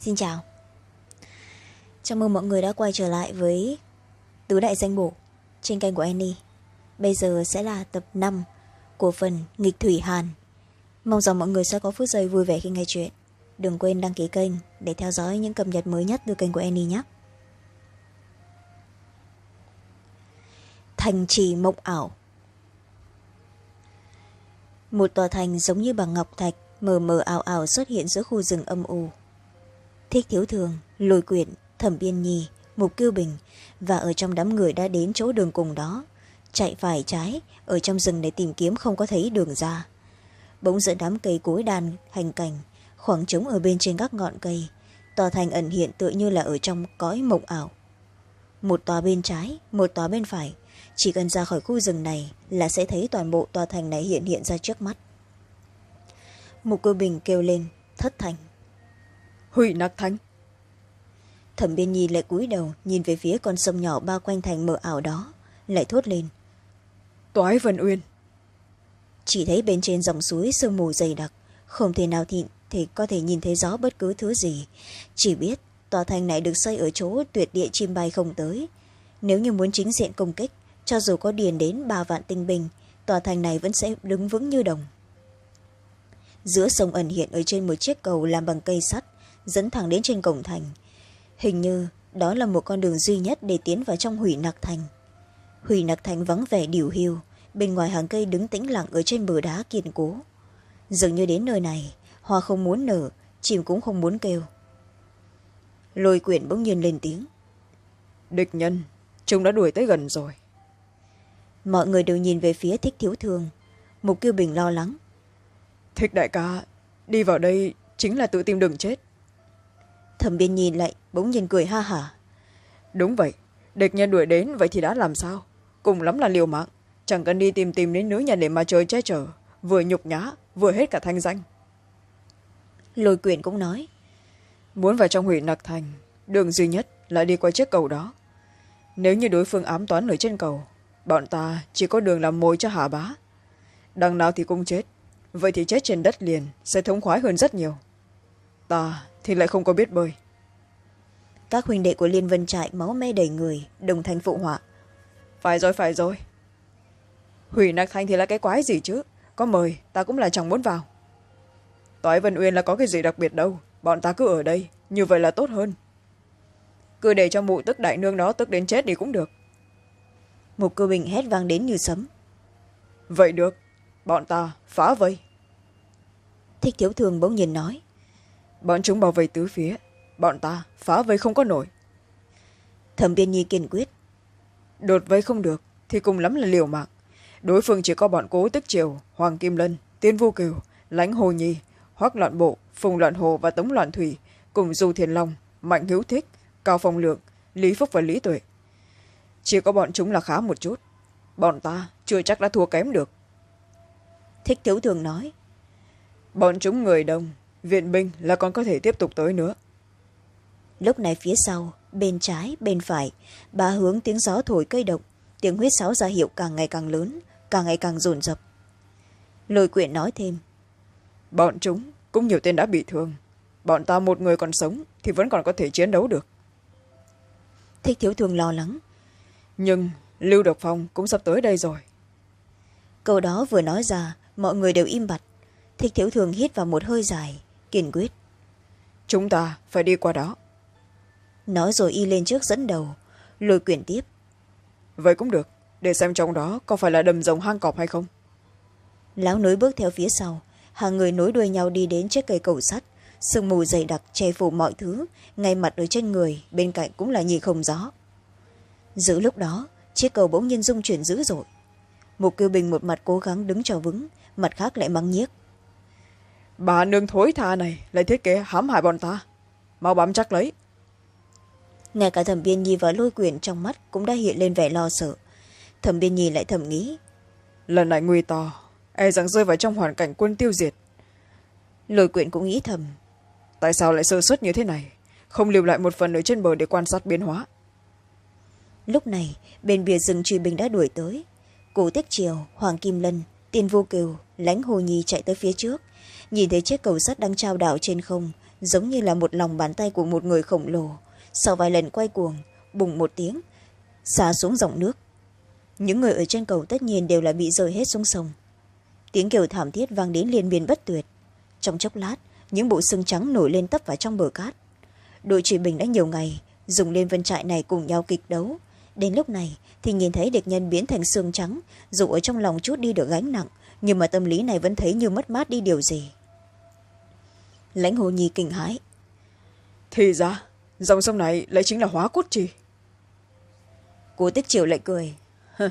xin chào. Chào mừng mọi người đã quay trở lại với tứ đại danh bổ trên kênh của annie. Bây giờ sẽ là tập năm của phần nghịch thủy hàn. Mong rằng mọi người sẽ có phút giây vui vẻ khi nghe chuyện. Đừng quên đăng ký kênh để theo dõi những cập nhật mới nhất từ kênh của annie nhé. Thành trì mộng ảo. Một tòa thành giống như bằng ngọc thạch, mờ mờ ảo ảo xuất hiện giữa khu rừng âm u thích thiếu thường, lôi quyện, thẩm biên nhi, mục kiêu bình và ở trong đám người đã đến chỗ đường cùng đó, chạy phải trái ở trong rừng để tìm kiếm không có thấy đường ra. Bỗng giữa đám cây cối đàn hành cành khoảng trống ở bên trên các ngọn cây tòa thành ẩn hiện tựa như là ở trong cõi mộng ảo. Một tòa bên trái, một tòa bên phải, chỉ cần ra khỏi khu rừng này là sẽ thấy toàn bộ tòa thành này hiện hiện ra trước mắt. Mục cơ bình kêu lên, thất thành! Hủy nặc thành thẩm biên nhi lại cúi đầu nhìn về phía con sông nhỏ bao quanh thành mờ ảo đó lại thốt lên. Toái vân uyên. Chỉ thấy bên trên dòng suối sương mù dày đặc không thể nào thì, thì có thể nhìn thấy rõ bất cứ thứ gì. Chỉ biết tòa thành này được xây ở chỗ tuyệt địa chim bay không tới. Nếu như muốn chính diện công kích cho dù có điền đến ba vạn tinh binh tòa thành này vẫn sẽ đứng vững như đồng. Giữa sông ẩn hiện ở trên một chiếc cầu làm bằng cây sắt dẫn thẳng đến trên cổng thành. Hình như đó là một con đường duy nhất để tiến vào trong hủy nặc thành. Hủy nặc thành vắng vẻ điều hiu bên ngoài hàng cây đứng tĩnh lặng ở trên bờ đá kiên cố. Dường như đến nơi này hoa không muốn nở chim cũng không muốn kêu. Lôi quyển bỗng nhiên lên tiếng. Địch nhân chúng đã đuổi tới gần rồi. Mọi người đều nhìn về phía thích thiếu thương. Mục kiêu bình lo lắng. Thích đại ca đi vào đây chính là tự tìm đường chết thẩm biên nhìn lại bỗng nhiên cười ha hả. Đúng vậy địch nhân đuổi đến vậy thì đã làm sao? Cùng lắm là liều mạng chẳng cần đi tìm tìm đến nữ nhà để mà chơi che chở vừa nhục nhã vừa hết cả thanh danh. Lôi quyền cũng nói muốn vào trong hủy nặc thành đường duy nhất là đi qua chiếc cầu đó. Nếu như đối phương ám toán ở trên cầu bọn ta chỉ có đường làm mồi cho hạ bá. Đằng nào thì cũng chết vậy thì chết trên đất liền sẽ thống khoái hơn rất nhiều ta thì lại không có biết bơi. Các huynh đệ của liên vân trại máu me đầy người đồng thanh phụ họa. Phải rồi phải rồi. Hủy nặc thanh thì là cái quái gì chứ? Có mời ta cũng là chẳng muốn vào. Toái vân uyên là có cái gì đặc biệt đâu? Bọn ta cứ ở đây như vậy là tốt hơn. Cứ để cho mụ tức đại nương đó tức đến chết đi cũng được. Một cơ bình hét vang đến như sấm. Vậy được bọn ta phá vây. Thích thiếu thường bỗng nhìn nói bọn chúng bảo vệ tứ phía. Bọn ta phá vây không có nổi. Thẩm biên nhi kiên quyết. Đột vây không được thì cùng lắm là liều mạng. Đối phương chỉ có bọn cố tức triều hoàng kim lân tiên vô kiều lãnh hồ nhi hoắc loạn bộ phùng loạn hồ và tống loạn thủy cùng du thiền long mạnh hữu thích cao phong lượng lý phúc và lý tuệ. Chỉ có bọn chúng là khá một chút. Bọn ta chưa chắc đã thua kém được. Thích thiếu thường nói. Bọn chúng người đông viện binh là còn có thể tiếp tục tới nữa. Lúc này phía sau bên trái bên phải ba hướng tiếng gió thổi cây động tiếng huyết sáo ra hiệu càng ngày càng lớn càng ngày càng rồn rập lôi quyện nói thêm bọn chúng cũng nhiều tên đã bị thương. Bọn ta một người còn sống thì vẫn còn có thể chiến đấu được. Thích thiếu thường lo lắng nhưng lưu độc phong cũng sắp tới đây rồi. Câu đó vừa nói ra mọi người đều im bặt. Thích thiếu thường hít vào một hơi dài kiên quyết. Chúng ta phải đi qua đó. Nói rồi y lên trước dẫn đầu lôi quyển tiếp. Vậy cũng được để xem trong đó có phải là đầm rồng hang cọp hay không. Lão nối bước theo phía sau hàng người nối đuôi nhau đi đến chiếc cây cầu sắt. Sương mù dày đặc che phủ mọi thứ ngay mặt ở trên người bên cạnh cũng là nhìn không rõ giữa lúc đó chiếc cầu bỗng nhiên rung chuyển dữ dội. Mục kiêu bình một mặt cố gắng đứng cho vững mặt khác lại mắng nhiếc bà nương thối tha này lại thiết kế hãm hại bọn ta. Mau bám chắc lấy. Ngay cả thẩm biên nhi và lôi quyền trong mắt cũng đã hiện lên vẻ lo sợ. Thẩm biên nhi lại thầm nghĩ lần này nguy to e rằng rơi vào trong hoàn cảnh quân tiêu diệt. Lôi quyện cũng nghĩ thầm tại sao lại sơ suất như thế này? Không lưu lại một phần ở trên bờ để quan sát biến hóa. Lúc này bên bìa rừng truy bình đã đuổi tới. Cổ tích triều hoàng kim lân tiên vô kiều lãnh hồ nhi chạy tới phía trước nhìn thấy chiếc cầu sắt đang trao đảo trên không, giống như là một lòng bàn tay của một người khổng lồ. Sau vài lần quay cuồng, bùng một tiếng, xả xuống dòng nước. Những người ở trên cầu tất nhiên đều là bị rơi hết xuống sông. Tiếng kêu thảm thiết vang đến liên miên bất tuyệt. Trong chốc lát, những bộ xương trắng nổi lên tấp vào trong bờ cát. Đội trị bình đã nhiều ngày dùng lên vân trại này cùng nhau kịch đấu. Đến lúc này thì nhìn thấy địch nhân biến thành xương trắng, dù ở trong lòng chút đi được gánh nặng, nhưng mà tâm lý này vẫn thấy như mất mát đi điều gì lãnh hồ nhi kinh hãi. Thì ra dòng sông này lại chính là hóa cốt trì. Cố tích triều lại cười.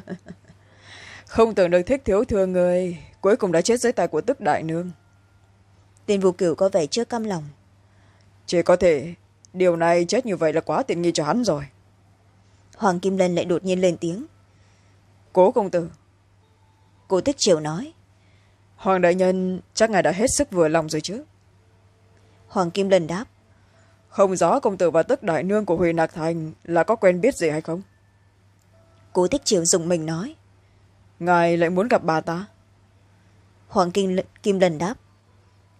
không tưởng được thích thiếu thừa người cuối cùng đã chết dưới tay của tức đại nương. Tên vô cửu có vẻ chưa căm lòng. Chỉ có thể điều này chết như vậy là quá tiện nghi cho hắn rồi. Hoàng kim lân lại đột nhiên lên tiếng. Cố công tử. Cô tích triều nói. Hoàng đại nhân chắc ngài đã hết sức vừa lòng rồi chứ hoàng kim lân đáp. Không rõ công tử và tức đại nương của huyền nạc thành là có quen biết gì hay không? Cố tích triều dùng mình nói. Ngài lại muốn gặp bà ta? Hoàng kim, kim lân đáp.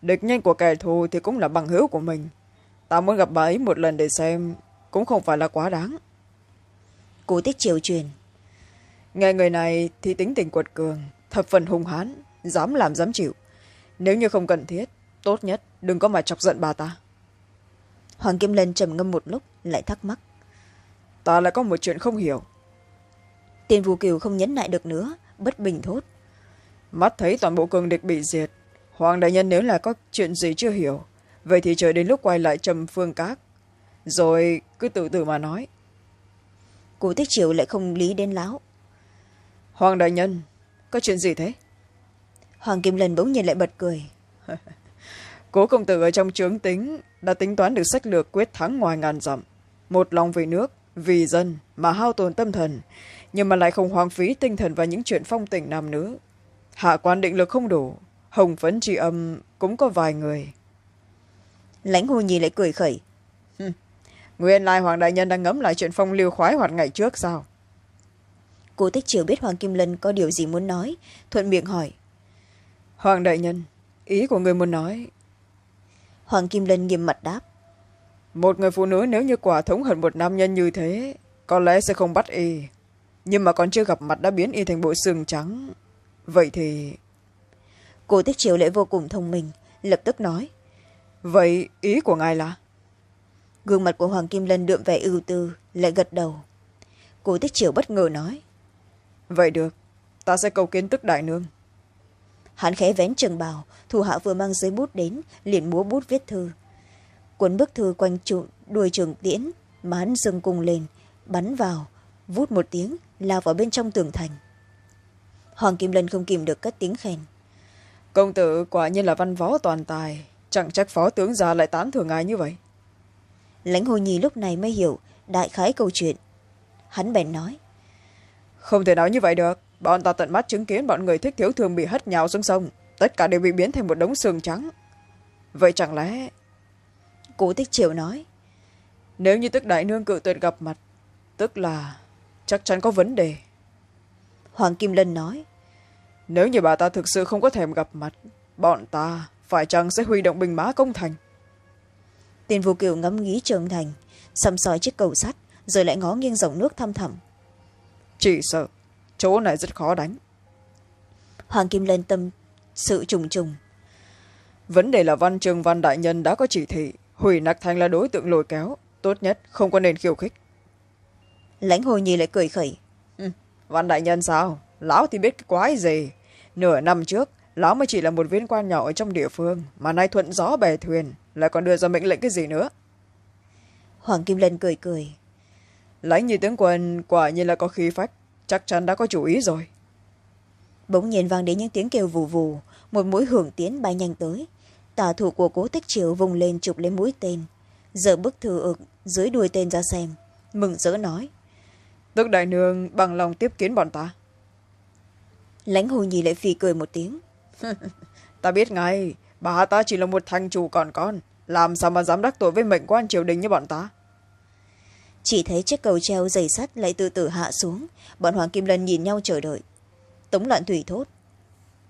Địch nhân của kẻ thù thì cũng là bằng hữu của mình. Ta muốn gặp bà ấy một lần để xem cũng không phải là quá đáng. Cố tích triều truyền. Nghe người này thì tính tình quật cường thập phần hung hãn dám làm dám chịu. Nếu như không cần thiết tốt nhất đừng có mà chọc giận bà ta. Hoàng kim lân trầm ngâm một lúc lại thắc mắc. Ta lại có một chuyện không hiểu. Tiền vù kiều không nhấn lại được nữa bất bình thốt. Mắt thấy toàn bộ cường địch bị diệt hoàng đại nhân nếu là có chuyện gì chưa hiểu vậy thì chờ đến lúc quay lại trầm phương cát rồi cứ từ từ mà nói. Cố tích triều lại không lý đến láo. Hoàng đại nhân có chuyện gì thế? Hoàng kim lần bỗng nhiên lại bật cười cố công tử ở trong trướng tính đã tính toán được sách lược quyết thắng ngoài ngàn dặm. Một lòng vì nước vì dân mà hao tồn tâm thần nhưng mà lại không hoang phí tinh thần vào những chuyện phong tình nam nữ. Hạ quan định lực không đủ hồng phấn tri âm cũng có vài người. Lãnh hồ nhi lại cười khẩy. Nguyên lai hoàng đại nhân đang ngẫm lại chuyện phong lưu khoái hoạt ngày trước sao? Cô tích triều biết hoàng kim lân có điều gì muốn nói thuận miệng hỏi. Hoàng đại nhân ý của người muốn nói hoàng kim lân nghiêm mặt đáp. Một người phụ nữ nếu như quả thống hận một nam nhân như thế có lẽ sẽ không bắt y. Nhưng mà còn chưa gặp mặt đã biến y thành bộ xương trắng. Vậy thì cô tích triều lại vô cùng thông minh lập tức nói. Vậy ý của ngài là? Gương mặt của hoàng kim lân đượm vẻ ưu tư lại gật đầu. Cô tích triều bất ngờ nói. Vậy được ta sẽ cầu kiến tức đại nương hắn khẽ vén trường bào thủ hạ vừa mang giấy bút đến liền múa bút viết thư. Cuốn bức thư quanh trụ đuôi trường tiễn mà hắn dâng cung lên bắn vào vút một tiếng lao vào bên trong tường thành. Hoàng kim lân không kìm được cất tiếng khen. Công tử quả nhiên là văn võ toàn tài chẳng trách phó tướng già lại tán thưởng ngài như vậy. Lãnh hồ nhi lúc này mới hiểu đại khái câu chuyện. Hắn bèn nói không thể nói như vậy được bọn ta tận mắt chứng kiến bọn người thích thiếu thường bị hất nhào xuống sông. Tất cả đều bị biến thành một đống xương trắng. Vậy chẳng lẽ cố tích triều nói. Nếu như tức đại nương cự tuyệt gặp mặt tức là chắc chắn có vấn đề. Hoàng kim lân nói. Nếu như bà ta thực sự không có thèm gặp mặt bọn ta phải chăng sẽ huy động binh mã công thành? Tiền vô kiều ngắm nghĩ trường thành xăm soi chiếc cầu sắt rồi lại ngó nghiêng dòng nước thăm thẳm. Chỉ sợ chỗ này rất khó đánh. Hoàng kim lên tâm sự trùng trùng. Vấn đề là văn trường văn đại nhân đã có chỉ thị. Hủy nặc thành là đối tượng lôi kéo. Tốt nhất không có nên khiêu khích. Lãnh hồ nhi lại cười khẩy. Ừ, văn đại nhân sao? Lão thì biết cái quái gì? Nửa năm trước lão mới chỉ là một viên quan nhỏ ở trong địa phương mà nay thuận gió bè thuyền lại còn đưa ra mệnh lệnh cái gì nữa? Hoàng kim lân cười cười. Lãnh như tướng quân quả nhiên là có khí phách chắc chắn đã có chủ ý rồi. Bỗng nhiên vang đến những tiếng kêu vù vù một mũi hưởng tiến bay nhanh tới. Tả thủ của cố tích triều vùng lên chụp lấy mũi tên. Giờ bức thư ực dưới đuôi tên ra xem mừng rỡ nói. Tức đại nương bằng lòng tiếp kiến bọn ta. Lãnh hồ nhi lại phì cười một tiếng. Ta biết ngay bà ta chỉ là một thành chủ còn con. Làm sao mà dám đắc tội với mệnh quan triều đình như bọn ta chỉ thấy chiếc cầu treo dày sắt lại từ từ hạ xuống. Bọn hoàng kim lân nhìn nhau chờ đợi. Tống loạn thủy thốt.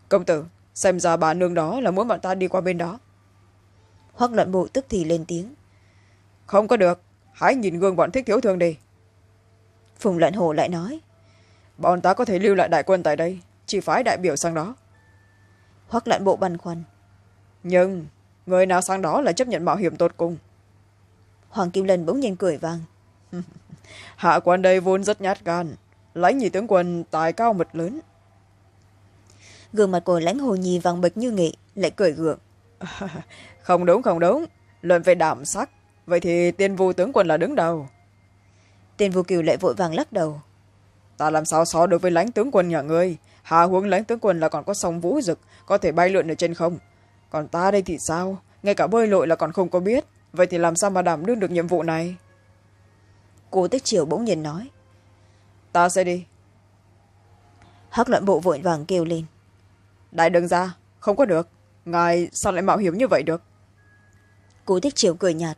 Công tử xem ra bà nương đó là muốn bọn ta đi qua bên đó. Hoác loạn bộ tức thì lên tiếng. Không có được. Hãy nhìn gương bọn thích thiếu thương đi. Phùng loạn hồ lại nói. Bọn ta có thể lưu lại đại quân tại đây chỉ phái đại biểu sang đó. Hoác loạn bộ băn khoăn. Nhưng người nào sang đó là chấp nhận mạo hiểm tột cùng. Hoàng kim lân bỗng nhiên cười vang hạ quan đây vốn rất nhát gan. Lãnh nhị tướng quân tài cao mật lớn. Gương mặt của lãnh hồ nhi vàng bệch như nghệ lại cười gượng. Không đúng không đúng. Luận về đảm sắc vậy thì tiên vu tướng quân là đứng đầu. Tên vu kiều lại vội vàng lắc đầu. Ta làm sao so đối với lãnh tướng quân nhà ngươi? Hà huống lãnh tướng quân là còn có sông vũ dực có thể bay lượn ở trên không. Còn ta đây thì sao? Ngay cả bơi lội là còn không có biết. Vậy thì làm sao mà đảm đương được nhiệm vụ này cô tích triều bỗng nhiên nói. Ta sẽ đi. Hắc loạn bộ vội vàng kêu lên. Đại đương ra không có được. Ngài sao lại mạo hiểm như vậy được? Cô tích triều cười nhạt.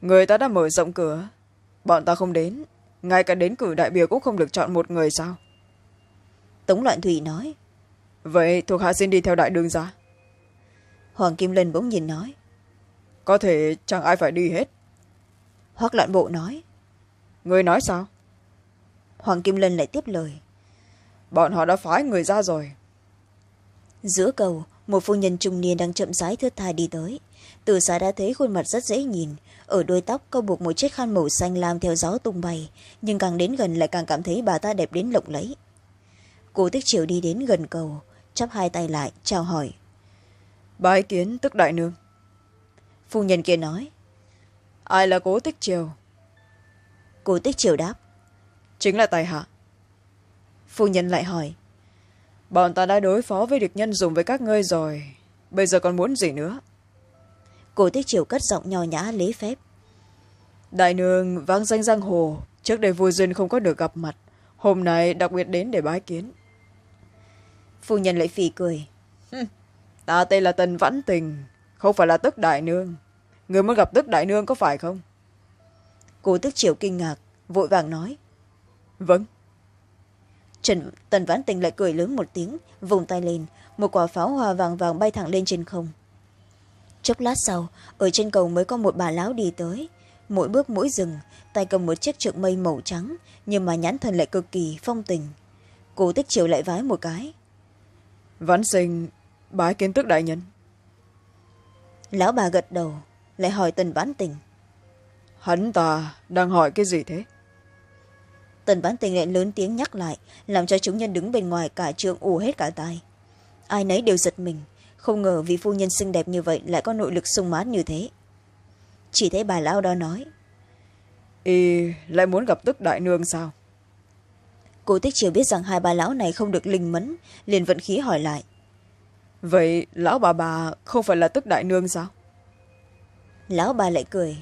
Người ta đã mở rộng cửa. Bọn ta không đến. Ngay cả đến cử đại biểu cũng không được chọn một người sao? Tống loạn thủy nói. Vậy thuộc hạ xin đi theo đại đương ra. Hoàng kim lân bỗng nhìn nói. Có thể chẳng ai phải đi hết. Hoác loạn bộ nói người nói sao? Hoàng kim lân lại tiếp lời. Bọn họ đã phái người ra rồi. Giữa cầu một phu nhân trung niên đang chậm rãi thướt thai đi tới. Từ xa đã thấy khuôn mặt rất dễ nhìn. Ở đuôi tóc có buộc một chiếc khăn màu xanh lam theo gió tung bay nhưng càng đến gần lại càng cảm thấy bà ta đẹp đến lộng lẫy. Cô tích triều đi đến gần cầu chắp hai tay lại chào hỏi. Bái kiến tức đại nương. Phu nhân kia nói ai là cố tích triều cô tích triều đáp. Chính là tài hạ. Phu nhân lại hỏi. Bọn ta đã đối phó với địch nhân dùng với các ngươi rồi. Bây giờ còn muốn gì nữa? Cô tích triều cất giọng nho nhã lễ phép. Đại nương vang danh giang hồ trước đây vui duyên không có được gặp mặt. Hôm nay đặc biệt đến để bái kiến. Phu nhân lại phì cười. Ta tên là tần vãn tình không phải là tức đại nương. Người muốn gặp tức đại nương có phải không cô tức triều kinh ngạc vội vàng nói. Vâng. Trần tần vãn tình lại cười lớn một tiếng vùng tay lên một quả pháo hoa vàng vàng bay thẳng lên trên không. Chốc lát sau ở trên cầu mới có một bà lão đi tới. Mỗi bước mỗi rừng tay cầm một chiếc trượng mây màu trắng nhưng mà nhãn thần lại cực kỳ phong tình. Cô tích triều lại vái một cái. Vãn sinh bái kiến tức đại nhân. Lão bà gật đầu lại hỏi tần vãn tình hắn ta đang hỏi cái gì thế? Tần vãn tình lại lớn tiếng nhắc lại làm cho chúng nhân đứng bên ngoài cả trường ù hết cả tai. Ai nấy đều giật mình không ngờ vị phu nhân xinh đẹp như vậy lại có nội lực sung mát như thế. Chỉ thấy bà lão đó nói y lại muốn gặp tức đại nương sao? Cô tích triều biết rằng hai bà lão này không được linh mẫn liền vận khí hỏi lại. Vậy lão bà bà không phải là tức đại nương sao? Lão bà lại cười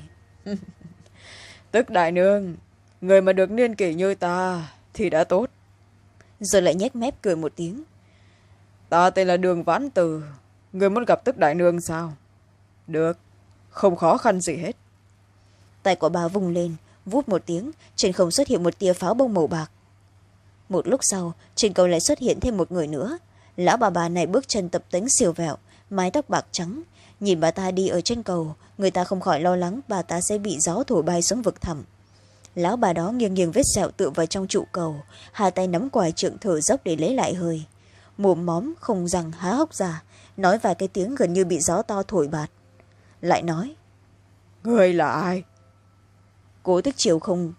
tức đại nương người mà được niên kỷ như ta thì đã tốt. Rồi lại nhếch mép cười một tiếng. Ta tên là đường vãn từ người muốn gặp tức đại nương sao? Được không khó khăn gì hết. Tay của bà vùng lên vút một tiếng trên không xuất hiện một tia pháo bông màu bạc. Một lúc sau trên cầu lại xuất hiện thêm một người nữa. Lão bà bà này bước chân tập tính siêu vẹo mái tóc bạc trắng nhìn bà ta đi ở trên cầu người ta không khỏi lo lắng bà ta sẽ bị gió thổi bay xuống vực thẳm. Lão bà đó nghiêng nghiêng vết sẹo tựa vào trong trụ cầu hai tay nắm quài trượng thở dốc để lấy lại hơi. Mồm móm không răng há hốc ra nói vài cái tiếng gần như bị gió to thổi bạt. Lại nói người là ai? Cố tích triều không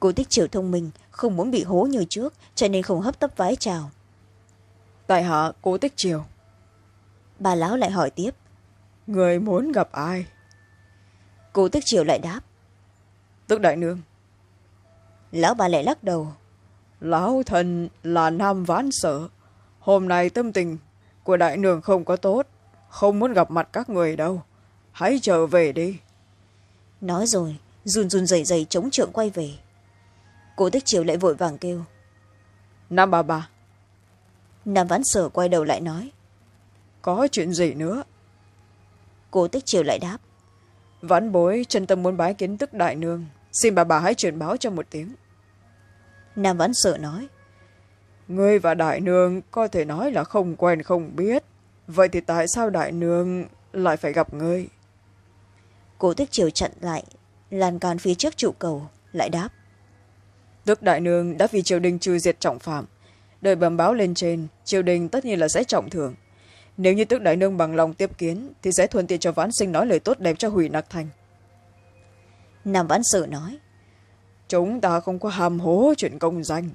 cố tích triều thông minh không muốn bị hố như trước cho nên không hấp tấp vái chào. Tại hạ cố tích triều bà lão lại hỏi tiếp. Người muốn gặp ai? Cố tích triều lại đáp. Tức đại nương. Lão bà lại lắc đầu. Lão thần là nam vãn sở. Hôm nay tâm tình của đại nương không có tốt không muốn gặp mặt các người đâu. Hãy trở về đi. Nói rồi run run rẩy rẩy chống trượng quay về. Cô tích triều lại vội vàng kêu. Nam bà bà. Nam vãn sở quay đầu lại nói có chuyện gì nữa? Cô tích triều lại đáp. Vãn bối chân tâm muốn bái kiến tức đại nương. Xin bà bà hãy truyền báo cho một tiếng. Nam vãn sở nói. Ngươi và đại nương có thể nói là không quen không biết. Vậy thì tại sao đại nương lại phải gặp ngươi? Cố tích triều chặn lại lan can phía trước trụ cầu lại đáp. Đức đại nương đã vì triều đình trừ diệt trọng phạm. Đợi bẩm báo lên trên triều đình tất nhiên là sẽ trọng thưởng nếu như tước đại nương bằng lòng tiếp kiến thì sẽ thuận tiện cho vãn sinh nói lời tốt đẹp cho hủy nặc thành. Nam vãn sự nói chúng ta không có hàm hố chuyện công danh.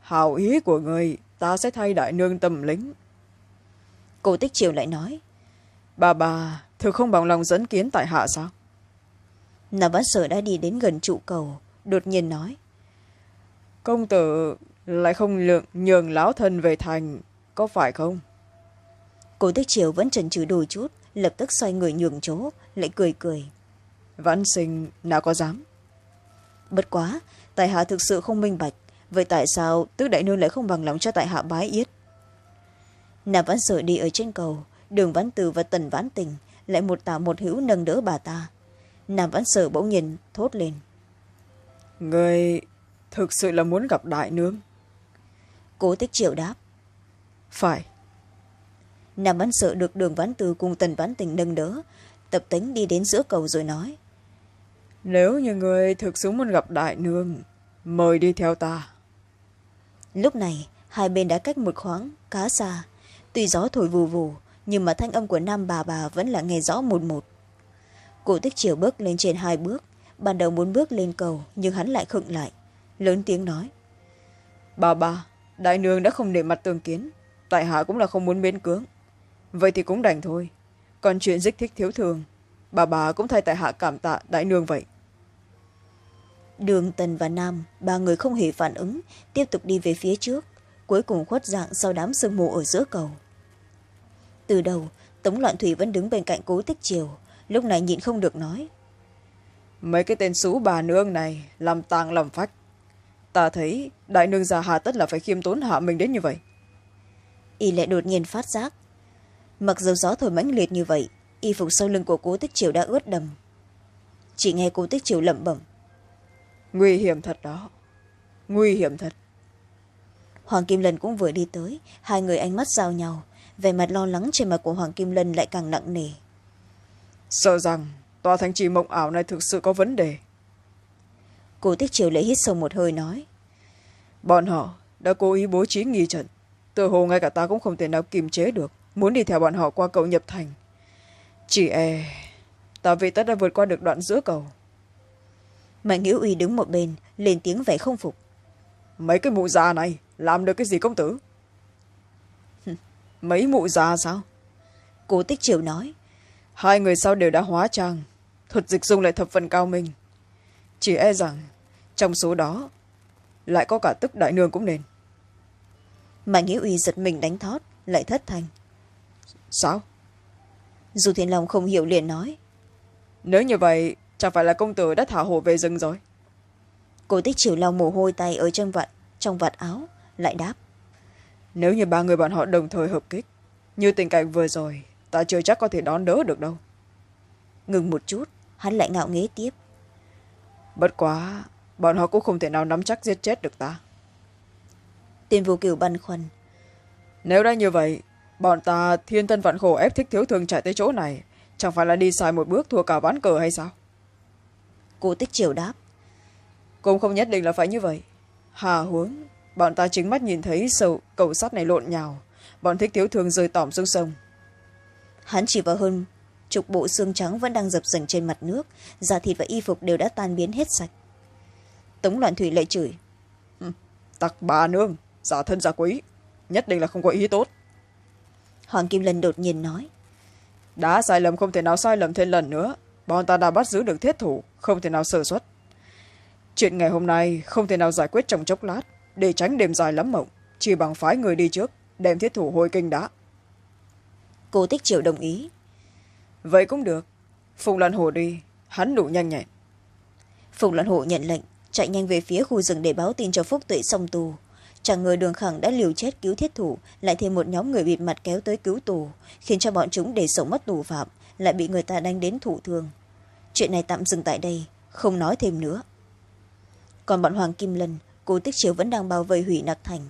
Hào ý của người ta sẽ thay đại nương tâm lính cô tích triều lại nói bà bà thực không bằng lòng dẫn kiến tại hạ sao? Nam vãn sự đã đi đến gần trụ cầu đột nhiên nói công tử lại không lượng nhường láo thân về thành có phải không cô tích triều vẫn trần trừ đôi chút lập tức xoay người nhường chỗ lại cười cười. Vãn sinh nào có dám? Bất quá tại hạ thực sự không minh bạch vậy tại sao tước đại nương lại không bằng lòng cho tại hạ bái yết? Nam vãn sở đi ở trên cầu đường vãn từ và tần vãn tình lại một tả một hữu nâng đỡ bà ta. Nam vãn sở bỗng nhìn thốt lên. Người thực sự là muốn gặp đại nương? Cố tích triệu đáp. Phải nam vãn sở được đường vãn từ cùng tần vãn tình nâng đỡ. Tập tính đi đến giữa cầu rồi nói nếu như người thực sự muốn gặp đại nương mời đi theo ta. Lúc này hai bên đã cách một khoáng khá xa. Tuy gió thổi vù vù nhưng mà thanh âm của nam bà bà vẫn là nghe rõ một một. Cổ tích chiều bước lên trên hai bước ban đầu muốn bước lên cầu nhưng hắn lại khựng lại lớn tiếng nói bà bà đại nương đã không để mặt tương kiến tại hạ cũng là không muốn biến cưỡng vậy thì cũng đành thôi. Còn chuyện dích thích thiếu thường bà bà cũng thay tại hạ cảm tạ đại nương vậy. Đường tần và nam ba người không hề phản ứng tiếp tục đi về phía trước cuối cùng khuất dạng sau đám sương mù ở giữa cầu. Từ đầu tống loạn thủy vẫn đứng bên cạnh cố tích triều lúc này nhịn không được nói. Mấy cái tên xú bà nương này làm tàng làm phách. Ta thấy đại nương già hà tất là phải khiêm tốn hạ mình đến như vậy. Y lại đột nhiên phát giác mặc dù gió thổi mãnh liệt như vậy y phục sau lưng của cố tích triều đã ướt đầm. Chỉ nghe cố tích triều lẩm bẩm. Nguy hiểm thật đó nguy hiểm thật. Hoàng kim lân cũng vừa đi tới hai người ánh mắt giao nhau vẻ mặt lo lắng trên mặt của hoàng kim lân lại càng nặng nề. Sợ rằng tòa thành trì mộng ảo này thực sự có vấn đề. Cô tích triều lại hít sâu một hơi nói. Bọn họ đã cố ý bố trí nghi trận tự hồ ngay cả ta cũng không thể nào kiềm chế được muốn đi theo bọn họ qua cầu nhập thành. Chỉ e ta vì tất đã vượt qua được đoạn giữa cầu. Mạnh hữu uy đứng một bên lên tiếng vẻ không phục. Mấy cái mụ già này làm được cái gì công tử? Mấy mụ già sao? Cố tích triều nói. Hai người sau đều đã hóa trang thuật dịch dung lại thập phần cao minh. Chỉ e rằng trong số đó lại có cả tức đại nương cũng nên. Mạnh hữu uy giật mình đánh thót lại thất thành sao? Dù thiên long không hiểu liền nói. Nếu như vậy chẳng phải là công tử đã thả hồ về rừng rồi? Cô tích chịu lau mồ hôi tay ở trong vạt trong vạt áo lại đáp. Nếu như ba người bọn họ đồng thời hợp kích như tình cảnh vừa rồi ta chưa chắc có thể đón đỡ được đâu. Ngừng một chút hắn lại ngạo nghễ tiếp. Bất quá bọn họ cũng không thể nào nắm chắc giết chết được ta. Tiền vô cửu băn khoăn. Nếu đã như vậy bọn ta thiên tân vạn khổ ép thích thiếu thường chạy tới chỗ này. Chẳng phải là đi sai một bước thua cả ván cờ hay sao? Cô tích triều đáp. Cũng không nhất định là phải như vậy. Hà huống bọn ta chính mắt nhìn thấy sầu cầu sắt này lộn nhào. Bọn thích thiếu thường rơi tỏm xuống sông. Hắn chỉ vào hơn chục bộ xương trắng vẫn đang dập dềnh trên mặt nước. Da thịt và y phục đều đã tan biến hết sạch. Tống loạn thủy lại chửi. Tặc bà nương giả thân giả quý nhất định là không có ý tốt hoàng kim lân đột nhiên nói. Đã sai lầm không thể nào sai lầm thêm lần nữa. Bọn ta đã bắt giữ được thiết thủ không thể nào sơ xuất chuyện ngày hôm nay không thể nào giải quyết trong chốc lát. Để tránh đêm dài lắm mộng chỉ bằng phái người đi trước đem thiết thủ hồi kinh đã. Cô tích triệu đồng ý. Vậy cũng được. Phùng lan hồ đi hắn đủ nhanh nhẹn. Phùng lan hồ nhận lệnh chạy nhanh về phía khu rừng để báo tin cho phúc tuệ xong tù chẳng ngờ đường khẳng đã liều chết cứu thiết thủ lại thêm một nhóm người bịt mặt kéo tới cứu tù khiến cho bọn chúng để sống mất tù phạm lại bị người ta đánh đến thủ thương. Chuyện này tạm dừng tại đây không nói thêm nữa. Còn bọn hoàng kim lân cô tích chiếu vẫn đang bao vây hủy nặc thành.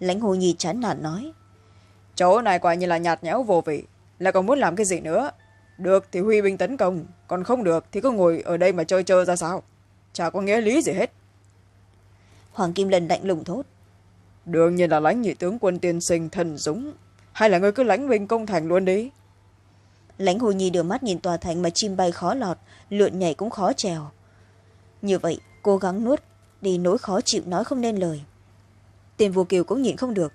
Lãnh hồ nhi chán nản nói chỗ này quả như là nhạt nhẽo vô vị lại còn muốn làm cái gì nữa? Được thì huy binh tấn công còn không được thì cứ ngồi ở đây mà chơi chơi ra sao? Chả có nghĩa lý gì hết. Hoàng kim lân lạnh lùng thốt đương nhiên là lãnh nhị tướng quân tiên sinh thần dũng. Hay là ngươi cứ lãnh binh công thành luôn đi. Lãnh hồ nhi đưa mắt nhìn tòa thành mà chim bay khó lọt lượn nhảy cũng khó trèo. Như vậy cố gắng nuốt đi nỗi khó chịu nói không nên lời. Tiền vô kiều cũng nhịn không được.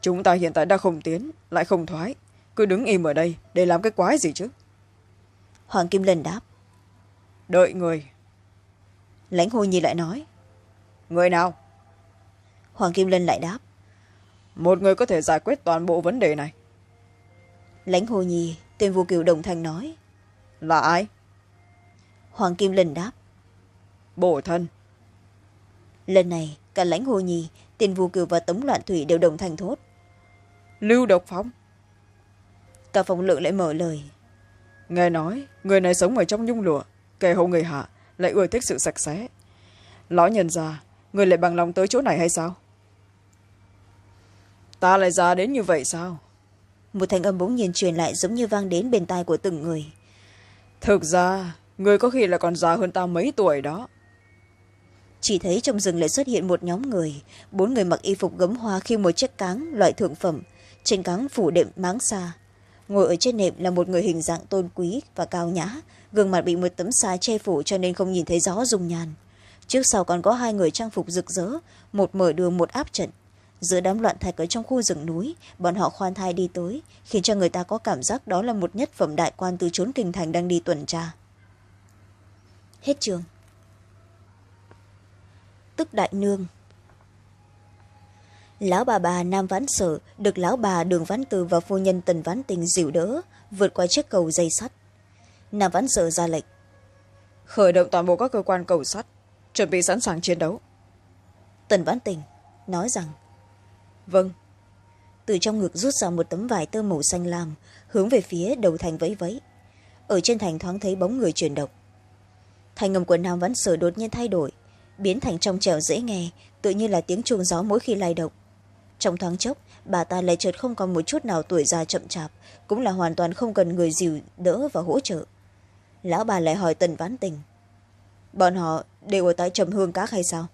Chúng ta hiện tại đã không tiến lại không thoái. Cứ đứng im ở đây để làm cái quái gì chứ? Hoàng kim lần đáp. Đợi người. Lãnh hồ nhi lại nói. Người nào hoàng kim lân lại đáp. Một người có thể giải quyết toàn bộ vấn đề này. Lãnh hồ nhi tên vô kiều đồng thanh nói. Là ai? Hoàng kim lân đáp. Bổ thân. Lần này cả lãnh hồ nhi tên vô kiều và tống loạn thủy đều đồng thanh thốt. Lưu độc phóng cả phòng lượng lại mở lời. Nghe nói người này sống ở trong nhung lụa kẻ hậu người hạ lại ưa thích sự sạch sẽ. Lão nhân già người lại bằng lòng tới chỗ này hay sao ta lại già đến như vậy sao? Một thanh âm bỗng nhiên truyền lại giống như vang đến bên tai của từng người. Thực ra người có khi là còn già hơn ta mấy tuổi đó. Chỉ thấy trong rừng lại xuất hiện một nhóm người. Bốn người mặc y phục gấm hoa khiêng một chiếc cáng loại thượng phẩm. Trên cáng phủ đệm máng xa. Ngồi ở trên nệm là một người hình dạng tôn quý và cao nhã. Gương mặt bị một tấm xa che phủ cho nên không nhìn thấy rõ dung nhan. Trước sau còn có hai người trang phục rực rỡ. Một mở đường một áp trận giữa đám loạn thạch ở trong khu rừng núi bọn họ khoan thai đi tới khiến cho người ta có cảm giác đó là một nhất phẩm đại quan từ trốn kinh thành đang đi tuần tra. Hết trường tức đại nương. Lão bà bà nam vãn sở được lão bà đường vãn từ và phu nhân tần vãn tình dịu đỡ vượt qua chiếc cầu dây sắt. Nam vãn sở ra lệnh. Khởi động toàn bộ các cơ quan cầu sắt chuẩn bị sẵn sàng chiến đấu. Tần vãn tình nói rằng vâng. Từ trong ngực rút ra một tấm vải tơ màu xanh lam, hướng về phía đầu thành vẫy vẫy ở trên thành thoáng thấy bóng người chuyển động. Thành ngầm của nam vãn sở đột nhiên thay đổi, biến thành trong trẻo dễ nghe tự như là tiếng chuông gió mỗi khi lay động. Trong thoáng chốc, bà ta lại chợt không còn một chút nào tuổi già chậm chạp, cũng là hoàn toàn không cần người dìu, đỡ và hỗ trợ. Lão bà lại hỏi tần vãn tình. Bọn họ đều ở tại trầm hương các hay sao?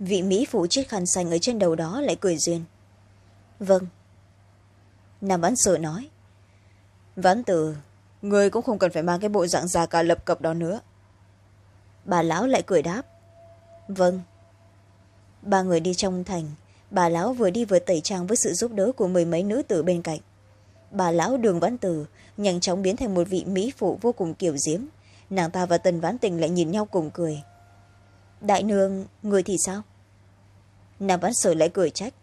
Vị mỹ phụ chiếc khăn xanh ở trên đầu đó lại cười duyên. Vâng. Nam bán sợ nói. Ván tử, người cũng không cần phải mang cái bộ dạng già cả lập cập đó nữa. Bà lão lại cười đáp. Vâng. Ba người đi trong thành, bà lão vừa đi vừa tẩy trang với sự giúp đỡ của mười mấy nữ tử bên cạnh. Bà lão đường vãn tử, nhanh chóng biến thành một vị mỹ phụ vô cùng kiểu diếm nàng ta và tần vãn tình lại nhìn nhau cùng cười. Đại nương, người thì sao? Nam vãn sở lại cười trách.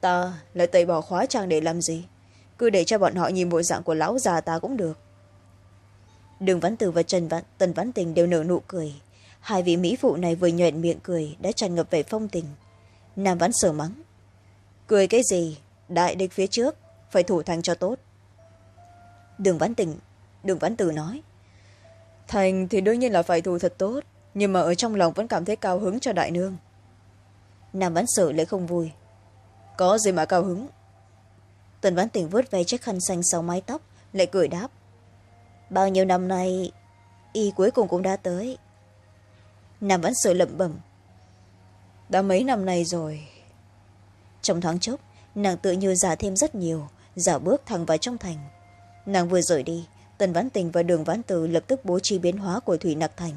Ta lại tẩy bỏ khóa trang để làm gì? Cứ để cho bọn họ nhìn bộ dạng của lão già ta cũng được. Đường vãn tử và trần vãn, tần vãn tình đều nở nụ cười. Hai vị mỹ phụ này vừa nhuện miệng cười đã tràn ngập vẻ phong tình. Nam vãn sở mắng. Cười cái gì? Đại địch phía trước phải thủ thành cho tốt. Đường vãn tình đường vãn tử nói. Thành thì đương nhiên là phải thủ thật tốt nhưng mà ở trong lòng vẫn cảm thấy cao hứng cho đại nương nam vãn sở lại không vui. Có gì mà cao hứng? Tần vãn tình vớt ve chiếc khăn xanh sau mái tóc, lại cười đáp. Bao nhiêu năm nay, y cuối cùng cũng đã tới. Nam vãn sở lẩm bẩm. Đã mấy năm nay rồi. Trong thoáng chốc, nàng tự như già thêm rất nhiều giả bước thẳng vào trong thành. Nàng vừa rời đi, tần vãn tình và đường vãn từ lập tức bố trí biến hóa của thủy nặc thành,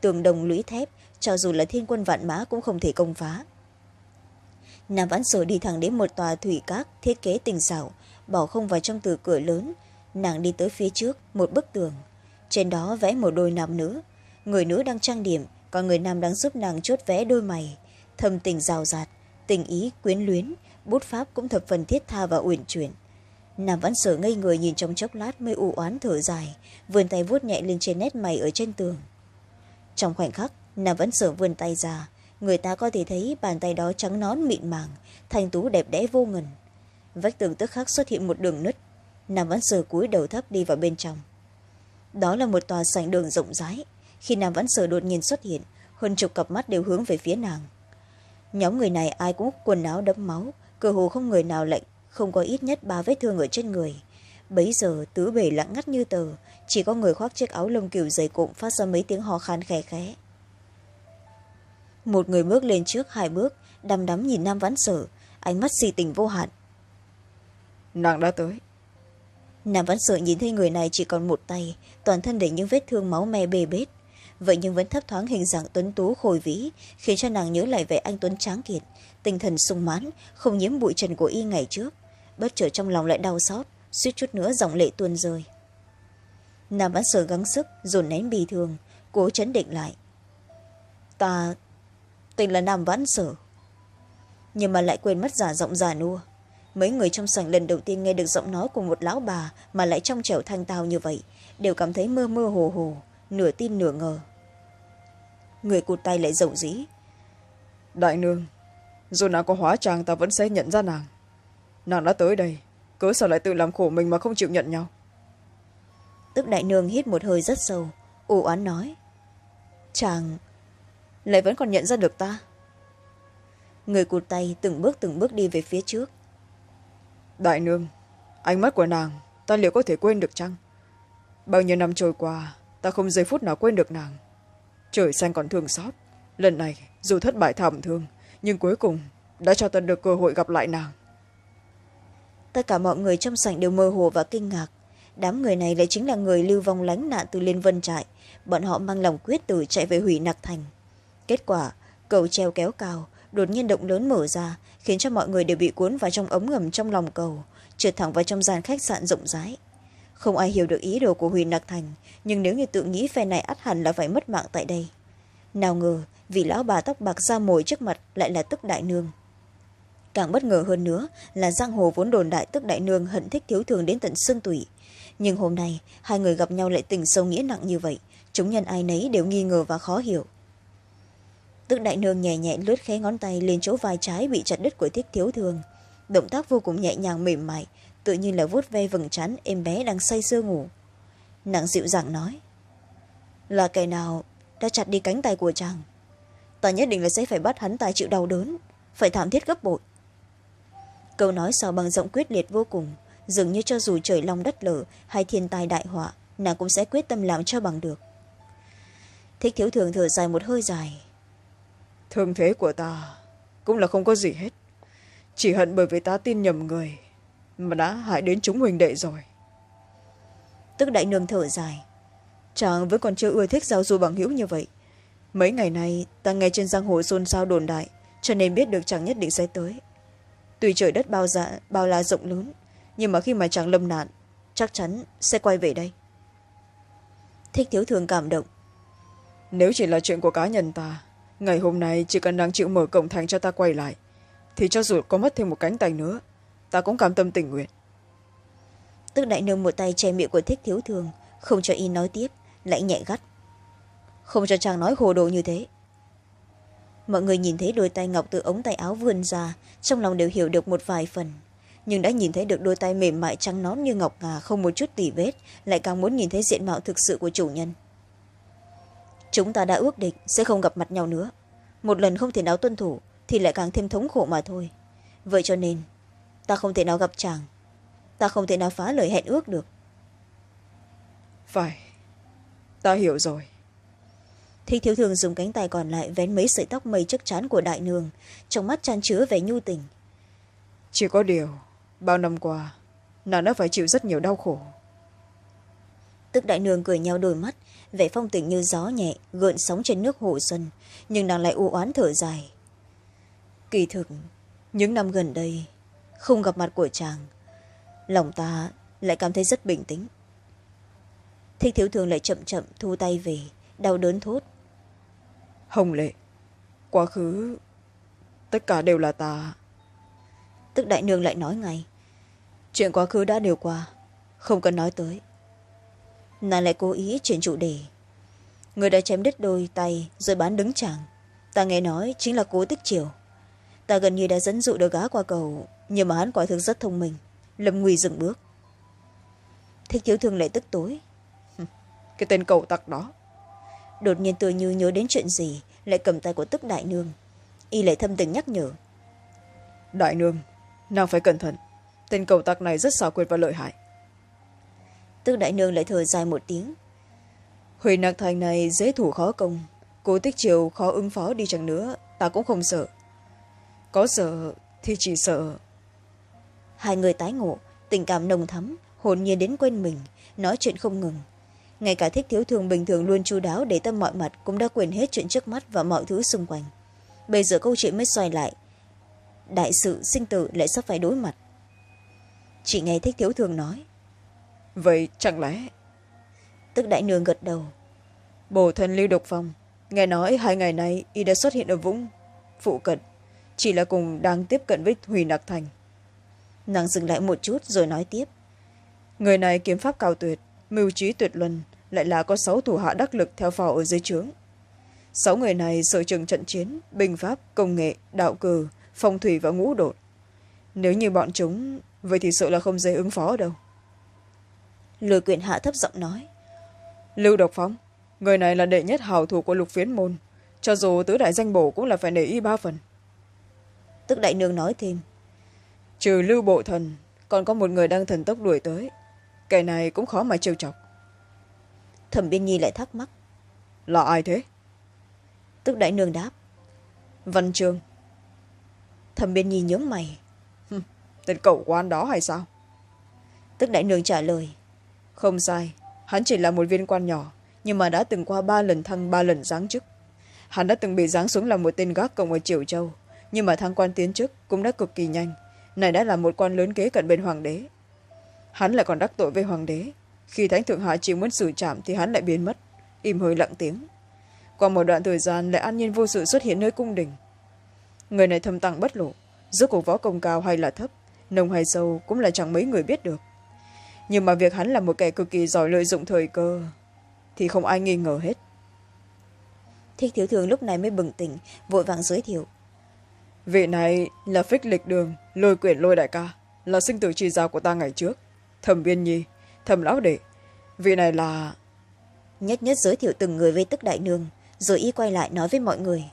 tường đồng lũy thép, cho dù là thiên quân vạn mã cũng không thể công phá nam vãn sở đi thẳng đến một tòa thủy cát thiết kế tình xảo, bỏ không vào trong từ cửa lớn. Nàng đi tới phía trước, một bức tường. Trên đó vẽ một đôi nam nữ. Người nữ đang trang điểm, còn người nam đang giúp nàng chốt vẽ đôi mày. Thầm tình rào rạt, tình ý quyến luyến, bút pháp cũng thập phần thiết tha và uyển chuyển. Nam vãn sở ngây người nhìn trong chốc lát mới u oán thở dài, vươn tay vuốt nhẹ lên trên nét mày ở trên tường. Trong khoảnh khắc, nam vãn sở vươn tay ra người ta có thể thấy bàn tay đó trắng nón mịn màng, thanh tú đẹp đẽ vô ngần. Vách tường tức khắc xuất hiện một đường nứt, nam vãn sở cúi đầu thấp đi vào bên trong. Đó là một tòa sảnh đường rộng rãi. Khi nam vãn sở đột nhiên xuất hiện, hơn chục cặp mắt đều hướng về phía nàng. Nhóm người này ai cũng quần áo đẫm máu, cơ hồ không người nào lạnh, không có ít nhất ba vết thương ở trên người. Bấy giờ, tứ bể lặng ngắt như tờ, chỉ có người khoác chiếc áo lông cừu dày cộm phát ra mấy tiếng hò khan khè khẽ một người bước lên trước hai bước đăm đắm nhìn nam vãn sở ánh mắt xì tình vô hạn. Nàng đã tới. Nam vãn sở nhìn thấy người này chỉ còn một tay toàn thân để những vết thương máu me bê bết. Vậy nhưng vẫn thấp thoáng hình dạng tuấn tú khôi vĩ khiến cho nàng nhớ lại về anh tuấn tráng kiệt tinh thần sung mãn không nhiễm bụi trần của y ngày trước. Bất chợt trong lòng lại đau xót suýt chút nữa dòng lệ tuôn rơi. Nam vãn sở gắng sức dồn nén bì thường cố chấn định lại. Ta tên là nam vãn sở. Nhưng mà lại quên mất giả giọng già nua. Mấy người trong sảnh lần đầu tiên nghe được giọng nói của một lão bà mà lại trong trẻo thanh tao như vậy đều cảm thấy mơ mơ hồ hồ nửa tin nửa ngờ. Người cụt tay lại dầu dĩ đại nương dù nàng có hóa trang ta vẫn sẽ nhận ra nàng. Nàng đã tới đây cớ sao lại tự làm khổ mình mà không chịu nhận nhau? Tức đại nương hít một hơi rất sâu ủ oán nói. Chàng lại vẫn còn nhận ra được ta? Người cụt tay từng bước từng bước đi về phía trước. Đại nương ánh mắt của nàng ta liệu có thể quên được chăng? Bao nhiêu năm trôi qua ta không giây phút nào quên được nàng. Trời xanh còn thương xót. Lần này dù thất bại thảm thương nhưng cuối cùng đã cho ta được cơ hội gặp lại nàng. Tất cả mọi người trong sảnh đều mơ hồ và kinh ngạc. Đám người này lại chính là người lưu vong lánh nạn từ liên vân trại. Bọn họ mang lòng quyết tử chạy về hủy nặc thành kết quả, cầu treo kéo cao, đột nhiên động lớn mở ra, khiến cho mọi người đều bị cuốn vào trong ống ngầm trong lòng cầu, trượt thẳng vào trong gian khách sạn rộng rãi. Không ai hiểu được ý đồ của Huyền nặc thành, nhưng nếu như tự nghĩ phe này ắt hẳn là phải mất mạng tại đây. Nào ngờ vì lão bà tóc bạc ra mồi trước mặt lại là tức đại nương. Càng bất ngờ hơn nữa là giang hồ vốn đồn đại tức đại nương hận thích thiếu thường đến tận xương tủy. Nhưng hôm nay, hai người gặp nhau lại tình sâu nghĩa nặng như vậy, chúng nhân ai nấy đều nghi ngờ và khó hiểu tức đại nương nhẹ nhẹ lướt khé ngón tay lên chỗ vai trái bị chặt đứt của thích thiếu thường động tác vô cùng nhẹ nhàng mềm mại, tự nhiên là vuốt ve vầng trán em bé đang say sưa ngủ. Nàng dịu dàng nói, là kẻ nào đã chặt đi cánh tay của chàng? Ta nhất định là sẽ phải bắt hắn ta chịu đau đớn, phải thảm thiết gấp bội. Câu nói sau bằng giọng quyết liệt vô cùng, dường như cho dù trời long đất lở hay thiên tai đại họa, nàng cũng sẽ quyết tâm làm cho bằng được. Thích thiếu thường thở dài một hơi dài thương thế của ta cũng là không có gì hết. Chỉ hận bởi vì ta tin nhầm người mà đã hại đến chúng huỳnh đệ rồi. Tức đại nương thở dài. Chàng vẫn còn chưa ưa thích giao du bằng hữu như vậy. Mấy ngày nay ta nghe trên giang hồ xôn xao đồn đại cho nên biết được chàng nhất định sẽ tới. Tuy trời đất bao dạ bao la rộng lớn nhưng mà khi mà chàng lâm nạn chắc chắn sẽ quay về đây. Thích thiếu thường cảm động. Nếu chỉ là chuyện của cá nhân ta ngày hôm nay chỉ cần nàng chịu mở cổng thành cho ta quay lại, thì cho dù có mất thêm một cánh tay nữa, ta cũng cảm tâm tình nguyện. Tức đại nương một tay che miệng của thích thiếu thường, không cho y nói tiếp, lại nhẹ gắt. Không cho chàng nói hồ đồ như thế. Mọi người nhìn thấy đôi tay ngọc từ ống tay áo vươn ra, trong lòng đều hiểu được một vài phần. Nhưng đã nhìn thấy được đôi tay mềm mại trắng nón như ngọc ngà không một chút tỉ vết, lại càng muốn nhìn thấy diện mạo thực sự của chủ nhân chúng ta đã ước định sẽ không gặp mặt nhau nữa. Một lần không thể nào tuân thủ thì lại càng thêm thống khổ mà thôi. Vậy cho nên ta không thể nào gặp chàng. Ta không thể nào phá lời hẹn ước được. Phải. Ta hiểu rồi. Thích thiếu thường dùng cánh tay còn lại vén mấy sợi tóc mây chắc chắn của đại nương trong mắt tràn chứa vẻ nhu tình. Chỉ có điều bao năm qua nàng đã phải chịu rất nhiều đau khổ. Tức đại nương cười nhau đôi mắt vẻ phong tình như gió nhẹ gợn sóng trên nước hồ xuân nhưng nàng lại u oán thở dài. Kỳ thực những năm gần đây không gặp mặt của chàng lòng ta lại cảm thấy rất bình tĩnh. Thích thiếu thường lại chậm chậm thu tay về đau đớn thốt. Hồng lệ quá khứ tất cả đều là ta. Tức đại nương lại nói ngay chuyện quá khứ đã đều qua không cần nói tới nàng lại cố ý chuyển chủ đề. Người đã chém đứt đôi tay rồi bán đứng chàng. Ta nghe nói chính là cố tích triều. Ta gần như đã dẫn dụ được gá qua cầu nhưng mà hắn quả thực rất thông minh lâm nguy dừng bước. Thích thiếu thương lại tức tối. Cái tên cầu tặc đó. Đột nhiên tôi như nhớ đến chuyện gì lại cầm tay của tức đại nương. Y lại thâm tình nhắc nhở. Đại nương nàng phải cẩn thận. Tên cầu tặc này rất xảo quyệt và lợi hại tức đại nương lại thở dài một tiếng. Hủy nặc thành này dễ thủ khó công. Cố tích triều khó ứng phó đi chẳng nữa ta cũng không sợ. Có sợ thì chỉ sợ. Hai người tái ngộ tình cảm nồng thắm hồn nhiên đến quên mình nói chuyện không ngừng. Ngay cả thích thiếu thường bình thường luôn chu đáo để tâm mọi mặt cũng đã quên hết chuyện trước mắt và mọi thứ xung quanh. Bây giờ câu chuyện mới xoay lại. Đại sự sinh tử lại sắp phải đối mặt. Chị nghe thích thiếu thường nói vậy chẳng lẽ? Tức đại nương gật đầu. Bổ thần lưu độc phong nghe nói hai ngày nay y đã xuất hiện ở vũng phụ cận chỉ là cùng đang tiếp cận với hủy nặc thành. Nàng dừng lại một chút rồi nói tiếp. Người này kiếm pháp cao tuyệt mưu trí tuyệt luân lại là có sáu thủ hạ đắc lực theo phò ở dưới trướng. Sáu người này sở trường trận chiến binh pháp công nghệ đạo cử phong thủy và ngũ đột. Nếu như bọn chúng vậy thì sợ là không dễ ứng phó đâu lừa quyện hạ thấp giọng nói. Lưu độc phóng người này là đệ nhất hào thủ của lục phiến môn. Cho dù tứ đại danh bổ cũng là phải nể y ba phần. Tức đại nương nói thêm. Trừ lưu bộ thần còn có một người đang thần tốc đuổi tới. Kẻ này cũng khó mà trêu chọc. Thẩm biên nhi lại thắc mắc. Là ai thế? Tức đại nương đáp. Văn chương thẩm biên nhi nhướng mày. Tên cậu quan đó hay sao? Tức đại nương trả lời không sai, hắn chỉ là một viên quan nhỏ, nhưng mà đã từng qua ba lần thăng, ba lần giáng chức. Hắn đã từng bị giáng xuống là một tên gác cổng ở triều châu, nhưng mà thăng quan tiến chức cũng đã cực kỳ nhanh, này đã là một quan lớn kế cận bên hoàng đế. Hắn lại còn đắc tội với hoàng đế, khi thánh thượng hạ chỉ muốn xử trảm thì hắn lại biến mất, im hơi lặng tiếng. Qua một đoạn thời gian lại an nhiên vô sự xuất hiện nơi cung đình. Người này thâm tặng bất lộ giữa cuộc võ công cao hay là thấp, nông hay sâu cũng là chẳng mấy người biết được nhưng mà việc hắn là một kẻ cực kỳ giỏi lợi dụng thời cơ thì không ai nghi ngờ hết. Thích thiếu thường lúc này mới bừng tỉnh vội vàng giới thiệu. Vị này là phích lịch đường lôi quyển lôi đại ca là sinh tử chi giao của ta ngày trước. Thẩm biên nhi thẩm lão đệ vị này là nhất nhất giới thiệu từng người với tức đại nương rồi y quay lại nói với mọi người.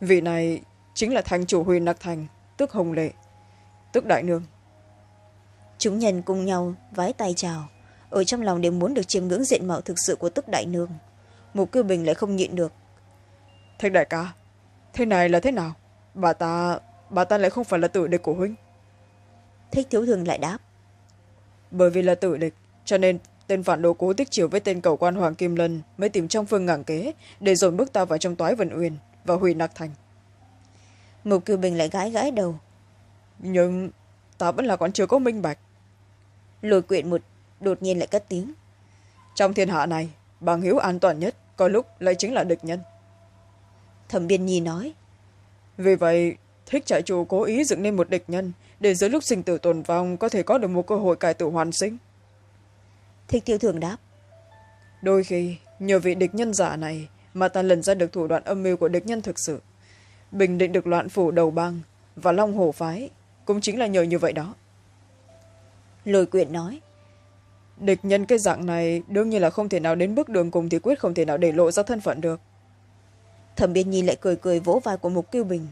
Vị này chính là thành chủ huyền nặc thành tức hồng lệ. Tức đại nương chúng nhân cùng nhau vái tay chào ở trong lòng đều muốn được chiêm ngưỡng diện mạo thực sự của tức đại nương. Mục cư bình lại không nhịn được. Thạch đại ca thế này là thế nào? Bà ta bà ta lại không phải là tử địch của huynh. Thích thiếu thường lại đáp. Bởi vì là tử địch cho nên tên phản đồ cố tích chiều với tên cầu quan hoàng kim lân mới tìm trong phương ngảng kế để dồn bước ta vào trong toái vân uyên và hủy nặc thành. Mục cư bình lại gãi gãi đầu. Nhưng ta vẫn là còn chưa có minh bạch lôi quyện một đột nhiên lại cất tiếng. Trong thiên hạ này bằng hiếu an toàn nhất có lúc lại chính là địch nhân. Thẩm biên nhi nói vì vậy thích trại chủ cố ý dựng nên một địch nhân để giữa lúc sinh tử tồn vong có thể có được một cơ hội cải tử hoàn sinh. Thích thiếu thường đáp đôi khi nhờ vị địch nhân giả này mà ta lần ra được thủ đoạn âm mưu của địch nhân thực sự. Bình định được loạn phủ đầu bang và long hồ phái cũng chính là nhờ như vậy đó lôi quyện nói. Địch nhân cái dạng này đương nhiên là không thể nào đến bước đường cùng thì quyết không thể nào để lộ ra thân phận được. Thẩm biên nhi lại cười cười vỗ vai của mục kiêu bình.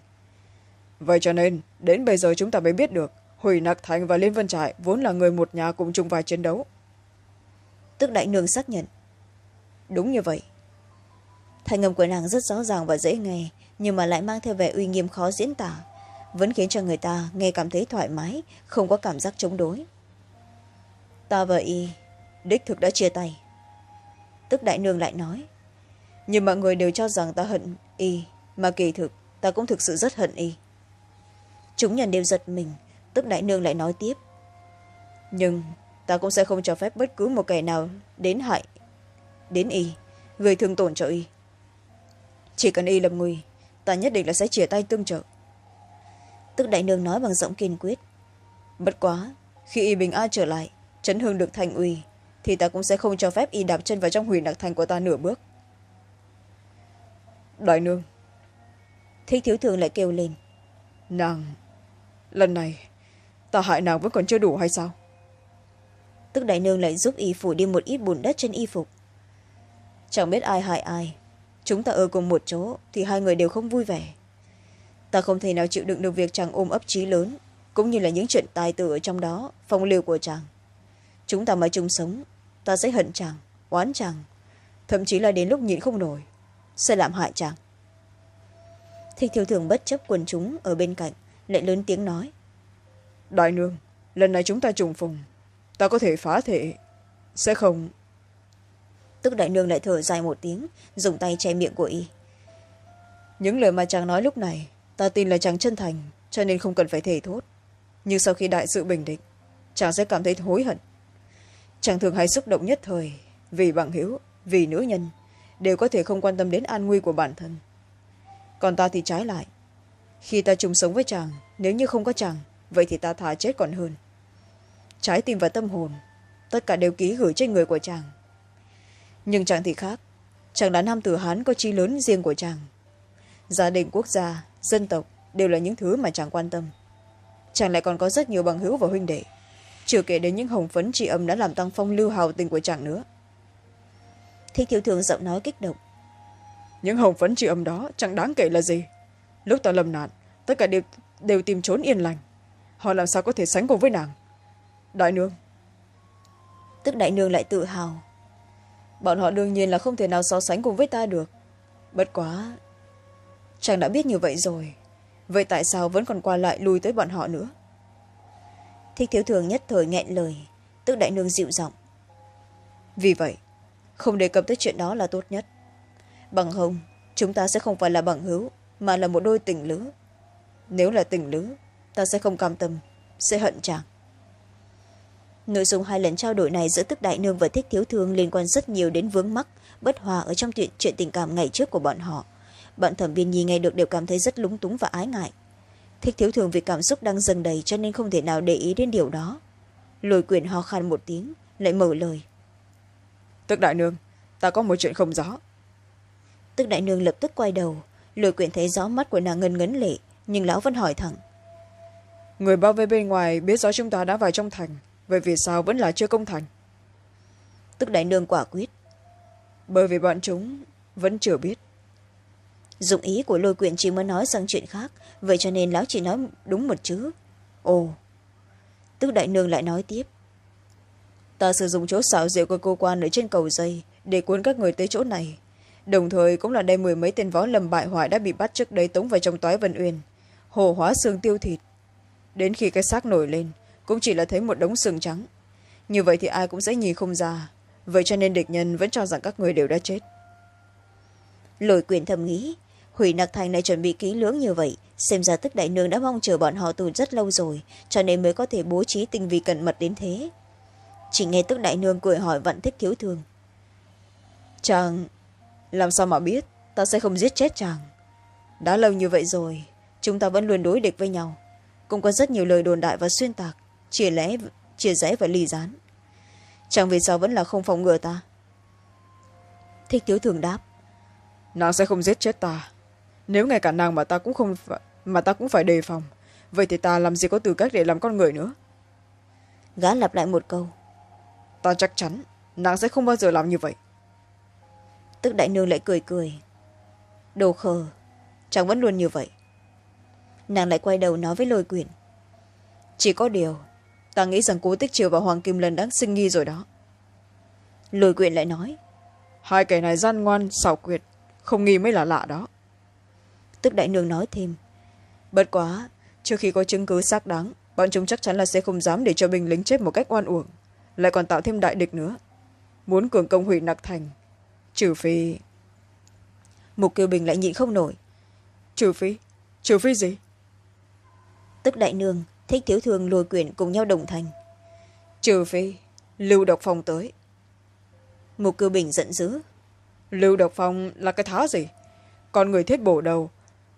Vậy cho nên đến bây giờ chúng ta mới biết được hủy nặc thành và liên vân trại vốn là người một nhà cùng chung vai chiến đấu. Tức đại nương xác nhận. Đúng như vậy. Thành âm của nàng rất rõ ràng và dễ nghe nhưng mà lại mang theo vẻ uy nghiêm khó diễn tả vẫn khiến cho người ta nghe cảm thấy thoải mái không có cảm giác chống đối ta và y. Đích thực đã chia tay. Tức đại nương lại nói nhưng mọi người đều cho rằng ta hận y, mà kỳ thực ta cũng thực sự rất hận y. Chúng nhân đều giật mình, tức đại nương lại nói tiếp, nhưng ta cũng sẽ không cho phép bất cứ một kẻ nào đến hại, đến y. Gây thương tổn cho y. Chỉ cần y lầm nguy ta nhất định là sẽ chia tay tương trợ. Tức đại nương nói bằng giọng kiên quyết, bất quá, khi y bình an trở lại chấn hương được thành uy thì ta cũng sẽ không cho phép y đạp chân vào trong hủy nặc thành của ta nửa bước. Đại nương. Thích thiếu thường lại kêu lên. Nàng, lần này, ta hại nàng vẫn còn chưa đủ hay sao? Tức đại nương lại giúp y phủ đi một ít bùn đất trên y phục. Chẳng biết ai hại ai, chúng ta ở cùng một chỗ thì hai người đều không vui vẻ. Ta không thể nào chịu đựng được việc chàng ôm ấp trí lớn, cũng như là những chuyện tài tử ở trong đó, phong lưu của chàng chúng ta mới chung sống. Ta sẽ hận chàng oán chàng. Thậm chí là đến lúc nhịn không nổi sẽ làm hại chàng. Thích thiếu thường bất chấp quần chúng ở bên cạnh lại lớn tiếng nói. Đại nương lần này chúng ta trùng phùng. Ta có thể phá thể sẽ không? Tức đại nương lại thở dài một tiếng dùng tay che miệng của y. Những lời mà chàng nói lúc này ta tin là chàng chân thành cho nên không cần phải thể thốt. Nhưng sau khi đại sự bình định chàng sẽ cảm thấy hối hận chàng thường hay xúc động nhất thời, vì bằng hữu vì nữ nhân, đều có thể không quan tâm đến an nguy của bản thân. Còn ta thì trái lại. Khi ta chung sống với chàng, nếu như không có chàng, vậy thì ta thà chết còn hơn. Trái tim và tâm hồn, tất cả đều ký gửi trên người của chàng. Nhưng chàng thì khác. Chàng là nam tử hán có chi lớn riêng của chàng. Gia đình, quốc gia, dân tộc đều là những thứ mà chàng quan tâm. Chàng lại còn có rất nhiều bằng hữu và huynh đệ chưa kể đến những hồng phấn trị âm đã làm tăng phong lưu hào tình của chàng nữa. Thích thiếu thường giọng nói kích động. Những hồng phấn trị âm đó chẳng đáng kể là gì. Lúc ta lầm nạn tất cả đều, đều tìm trốn yên lành. Họ làm sao có thể sánh cùng với nàng? Đại nương. Tức đại nương lại tự hào. Bọn họ đương nhiên là không thể nào so sánh cùng với ta được. Bất quá chàng đã biết như vậy rồi. Vậy tại sao vẫn còn qua lại lui tới bọn họ nữa thích thiếu thường nhất thời nghẹn lời. Tức đại nương dịu giọng. Vì vậy không đề cập tới chuyện đó là tốt nhất. Bằng không chúng ta sẽ không phải là bằng hữu mà là một đôi tình lứa nếu là tình lứa ta sẽ không cam tâm sẽ hận chàng. Nội dung hai lần trao đổi này giữa tức đại nương và thích thiếu thương liên quan rất nhiều đến vướng mắc bất hòa ở trong chuyện, chuyện tình cảm ngày trước của bọn họ. Bọn thẩm biên nhi nghe được đều cảm thấy rất lúng túng và ái ngại thích thiếu thường vì cảm xúc đang dâng đầy cho nên không thể nào để ý đến điều đó. Lôi quyền ho khan một tiếng lại mở lời. Tức đại nương ta có một chuyện không rõ. Tức đại nương lập tức quay đầu. Lôi quyền thấy rõ mắt của nàng ngân ngấn lệ nhưng lão vẫn hỏi thẳng. Người bao vây bên ngoài biết rõ chúng ta đã vào trong thành vậy vì sao vẫn là chưa công thành? Tức đại nương quả quyết. Bởi vì bọn chúng vẫn chưa biết dụng ý của lôi quyện chỉ muốn nói sang chuyện khác, vậy cho nên lão chỉ nói đúng một chữ. Ồ. Tức đại nương lại nói tiếp. Ta sử dụng chỗ xảo diệu của cơ quan ở trên cầu dây để cuốn các người tới chỗ này. Đồng thời cũng là đem mười mấy tên võ lầm bại hoại đã bị bắt trước đây tống vào trong toái vân uyên. Hồ hóa xương tiêu thịt. Đến khi cái xác nổi lên, cũng chỉ là thấy một đống xương trắng. Như vậy thì ai cũng sẽ nhìn không ra. Vậy cho nên địch nhân vẫn cho rằng các người đều đã chết. Lôi quyền thầm nghĩ hủy nặc thành này chuẩn bị kỹ lưỡng như vậy. Xem ra tức đại nương đã mong chờ bọn họ từ rất lâu rồi, cho nên mới có thể bố trí tinh vi cẩn mật đến thế. Chỉ nghe tức đại nương cười hỏi vạn thích thiếu thương. Chàng, làm sao mà biết? Ta sẽ không giết chết chàng. Đã lâu như vậy rồi, chúng ta vẫn luôn đối địch với nhau. Cũng có rất nhiều lời đồn đại và xuyên tạc chia lẽ chia rẽ và ly gián. Chàng vì sao vẫn là không phòng ngừa ta? Thích thiếu thường đáp. Nàng sẽ không giết chết ta nếu ngay cả nàng mà ta cũng không mà ta cũng phải đề phòng. Vậy thì ta làm gì có tư cách để làm con người nữa? Gã lặp lại một câu. Ta chắc chắn nàng sẽ không bao giờ làm như vậy. Tức đại nương lại cười cười. Đồ khờ chàng vẫn luôn như vậy. Nàng lại quay đầu nói với lôi quyền chỉ có điều ta nghĩ rằng cố tích triều và hoàng kim lần đã sinh nghi rồi đó. Lôi quyền lại nói. Hai kẻ này gian ngoan xảo quyệt không nghi mới là lạ đó tức đại nương nói thêm. Bất quá trước khi có chứng cứ xác đáng bọn chúng chắc chắn là sẽ không dám để cho binh lính chết một cách oan uổng. Lại còn tạo thêm đại địch nữa. Muốn cường công hủy nặc thành trừ phi mục kiều bình lại nhịn không nổi. Trừ phi trừ phi gì? Tức đại nương thích thiếu thường lùi quyển cùng nhau đồng thành. Trừ phi lưu độc phong tới. Mục kiều bình giận dữ. Lưu độc phong là cái thá gì? Còn người thiết bổ đầu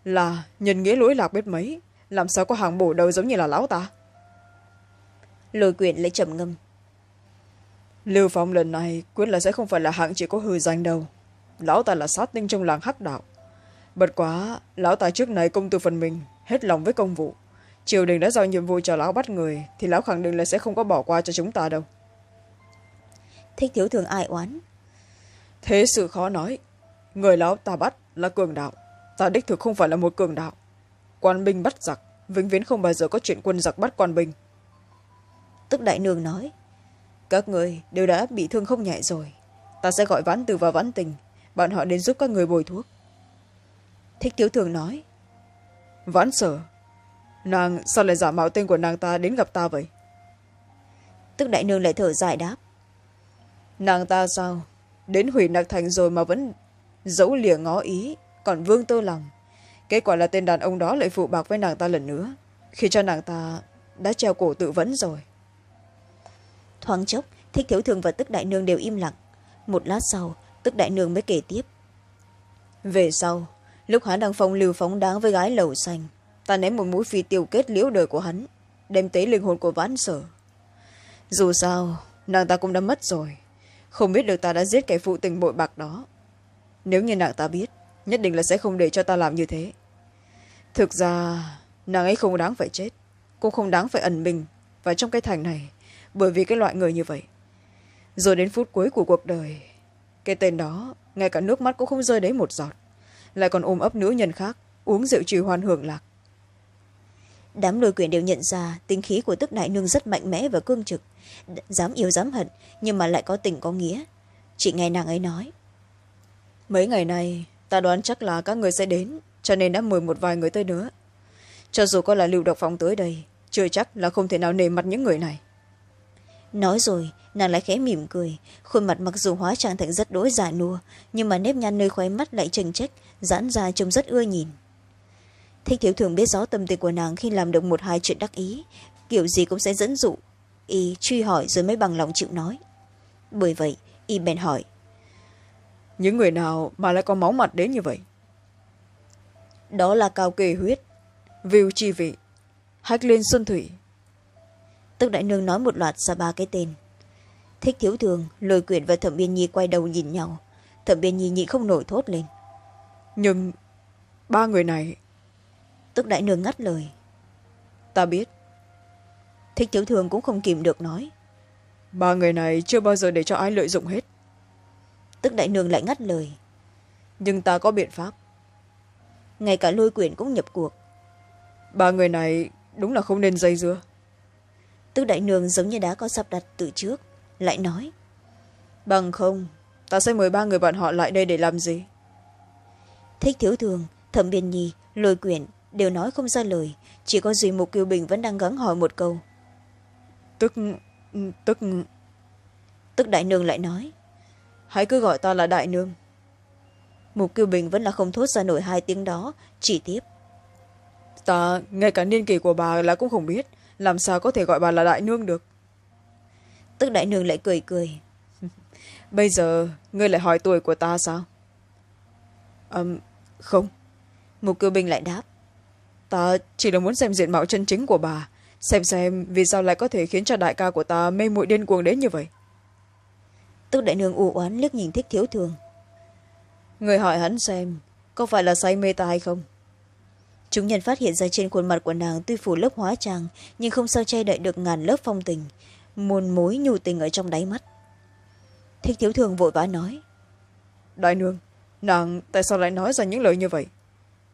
là nhân nghĩa lỗi lạc biết mấy làm sao có hàng bổ đầu giống như là lão ta? Lôi quyển lấy trầm ngâm. Lưu phong lần này quyết là sẽ không phải là hạng chỉ có hư danh đâu. Lão ta là sát tinh trong làng hắc đạo. Bật quá lão ta trước này công tư phần mình hết lòng với công vụ. Triều đình đã giao nhiệm vụ cho lão bắt người thì lão khẳng định là sẽ không có bỏ qua cho chúng ta đâu. Thích thiếu thường ai oán? Thế sự khó nói. Người lão ta bắt là cường đạo ta đích thực không phải là một cường đạo. Quan binh bắt giặc vĩnh viễn không bao giờ có chuyện quân giặc bắt quan binh. Tức đại nương nói các người đều đã bị thương không nhẹ rồi. Ta sẽ gọi vãn từ và vãn tình bọn họ đến giúp các người bồi thuốc. Thích thiếu thường nói vãn sở nàng sao lại giả mạo tên của nàng ta đến gặp ta vậy? Tức đại nương lại thở dài đáp nàng ta sao? Đến hủy nặc thành rồi mà vẫn giấu lìa ngó ý còn vương tơ lòng. Kết quả là tên đàn ông đó lại phụ bạc với nàng ta lần nữa khi cho nàng ta đã treo cổ tự vấn rồi. Thoáng chốc thích thiếu thường và tức đại nương đều im lặng. Một lát sau tức đại nương mới kể tiếp. Về sau lúc hắn đang phong lưu phóng đáng với gái lầu xanh ta ném một mũi phi tiêu kết liễu đời của hắn đem tế linh hồn của vãn sở. Dù sao nàng ta cũng đã mất rồi. Không biết được ta đã giết kẻ phụ tình bội bạc đó. Nếu như nàng ta biết nhất định là sẽ không để cho ta làm như thế. Thực ra nàng ấy không đáng phải chết. Cũng không đáng phải ẩn mình vào trong cái thành này bởi vì cái loại người như vậy. Rồi đến phút cuối của cuộc đời cái tên đó ngay cả nước mắt cũng không rơi đấy một giọt. Lại còn ôm ấp nữ nhân khác uống rượu trì hoan hưởng lạc. Đám lôi quyền đều nhận ra tính khí của tức đại nương rất mạnh mẽ và cương trực. Dám yêu dám hận nhưng mà lại có tình có nghĩa. Chị nghe nàng ấy nói. Mấy ngày nay ta đoán chắc là các người sẽ đến, cho nên đã mời một vài người tới nữa. Cho dù có là lưu độc phòng tới đây, chưa chắc là không thể nào nề mặt những người này. Nói rồi, nàng lại khẽ mỉm cười. Khuôn mặt mặc dù hóa trang thành rất đỗi giả nua, nhưng mà nếp nhăn nơi khóe mắt lại chừng trách giãn ra trông rất ưa nhìn. Thích thiếu thường biết rõ tâm tình của nàng khi làm được một hai chuyện đắc ý, kiểu gì cũng sẽ dẫn dụ. Y truy hỏi rồi mới bằng lòng chịu nói. Bởi vậy, y bèn hỏi những người nào mà lại có máu mặt đến như vậy? Đó là cao kê huyết. Viu chi vị hách liên xuân thủy. Tức đại nương nói một loạt ra ba cái tên. Thích thiếu thường lôi quyển và thẩm biên nhi quay đầu nhìn nhau. Thẩm biên nhi nhị không nổi thốt lên. Nhưng ba người này tức đại nương ngắt lời. Ta biết. Thích thiếu thường cũng không kìm được nói. Ba người này chưa bao giờ để cho ai lợi dụng hết tức đại nương lại ngắt lời. Nhưng ta có biện pháp. Ngay cả lôi quyển cũng nhập cuộc. Ba người này đúng là không nên dây dưa. Tức đại nương giống như đã có sắp đặt từ trước lại nói. Bằng không ta sẽ mời ba người bọn họ lại đây để làm gì? Thích thiếu thường thẩm biên nhi lôi quyển đều nói không ra lời chỉ có duy mục kiều bình vẫn đang gắng hỏi một câu. Tức tức. Tức đại nương lại nói hãy cứ gọi ta là đại nương. Mục kiều bình vẫn là không thốt ra nổi hai tiếng đó chỉ tiếp. Ta ngay cả niên kỷ của bà là cũng không biết làm sao có thể gọi bà là đại nương được? Tức đại nương lại cười cười. Bây giờ ngươi lại hỏi tuổi của ta sao? Um, không. Mục kiều bình lại đáp. Ta chỉ là muốn xem diện mạo chân chính của bà xem xem vì sao lại có thể khiến cho đại ca của ta mê muội điên cuồng đến như vậy tức đại nương u oán liếc nhìn thích thiếu thường. Người hỏi hắn xem có phải là say mê ta hay không? Chúng nhân phát hiện ra trên khuôn mặt của nàng tuy phủ lớp hóa trang nhưng không sao che đậy được ngàn lớp phong tình muôn mối nhu tình ở trong đáy mắt. Thích thiếu thường vội vã nói đại nương nàng tại sao lại nói ra những lời như vậy?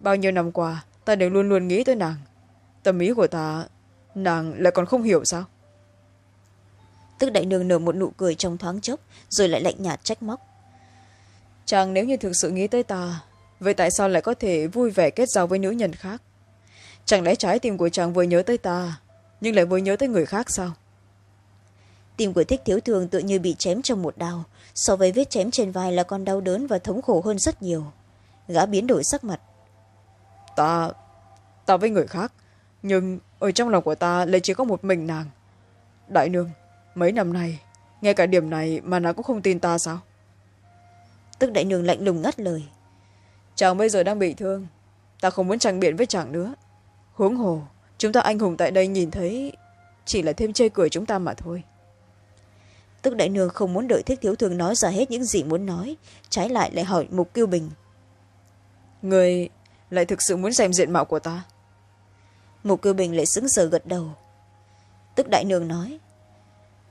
Bao nhiêu năm qua ta đều luôn luôn nghĩ tới nàng. Tâm ý của ta nàng lại còn không hiểu sao tức đại nương nở một nụ cười trong thoáng chốc rồi lại lạnh nhạt trách móc. Chàng nếu như thực sự nghĩ tới ta vậy tại sao lại có thể vui vẻ kết giao với nữ nhân khác? Chẳng lẽ trái tim của chàng vừa nhớ tới ta nhưng lại vừa nhớ tới người khác sao? Tim của thích thiếu thường tự như bị chém trong một đau so với vết chém trên vai là còn đau đớn và thống khổ hơn rất nhiều. Gã biến đổi sắc mặt. Ta ta với người khác nhưng ở trong lòng của ta lại chỉ có một mình nàng. Đại nương mấy năm nay ngay cả điểm này mà nàng cũng không tin ta sao? Tức đại nương lạnh lùng ngắt lời. Chàng bây giờ đang bị thương ta không muốn tranh biện với chàng nữa. Huống hồ chúng ta anh hùng tại đây nhìn thấy chỉ là thêm chê cười chúng ta mà thôi. Tức đại nương không muốn đợi thích thiếu thường nói ra hết những gì muốn nói trái lại lại hỏi mục kiêu bình. Người lại thực sự muốn xem diện mạo của ta? Mục kiêu bình lại sững sờ gật đầu. Tức đại nương nói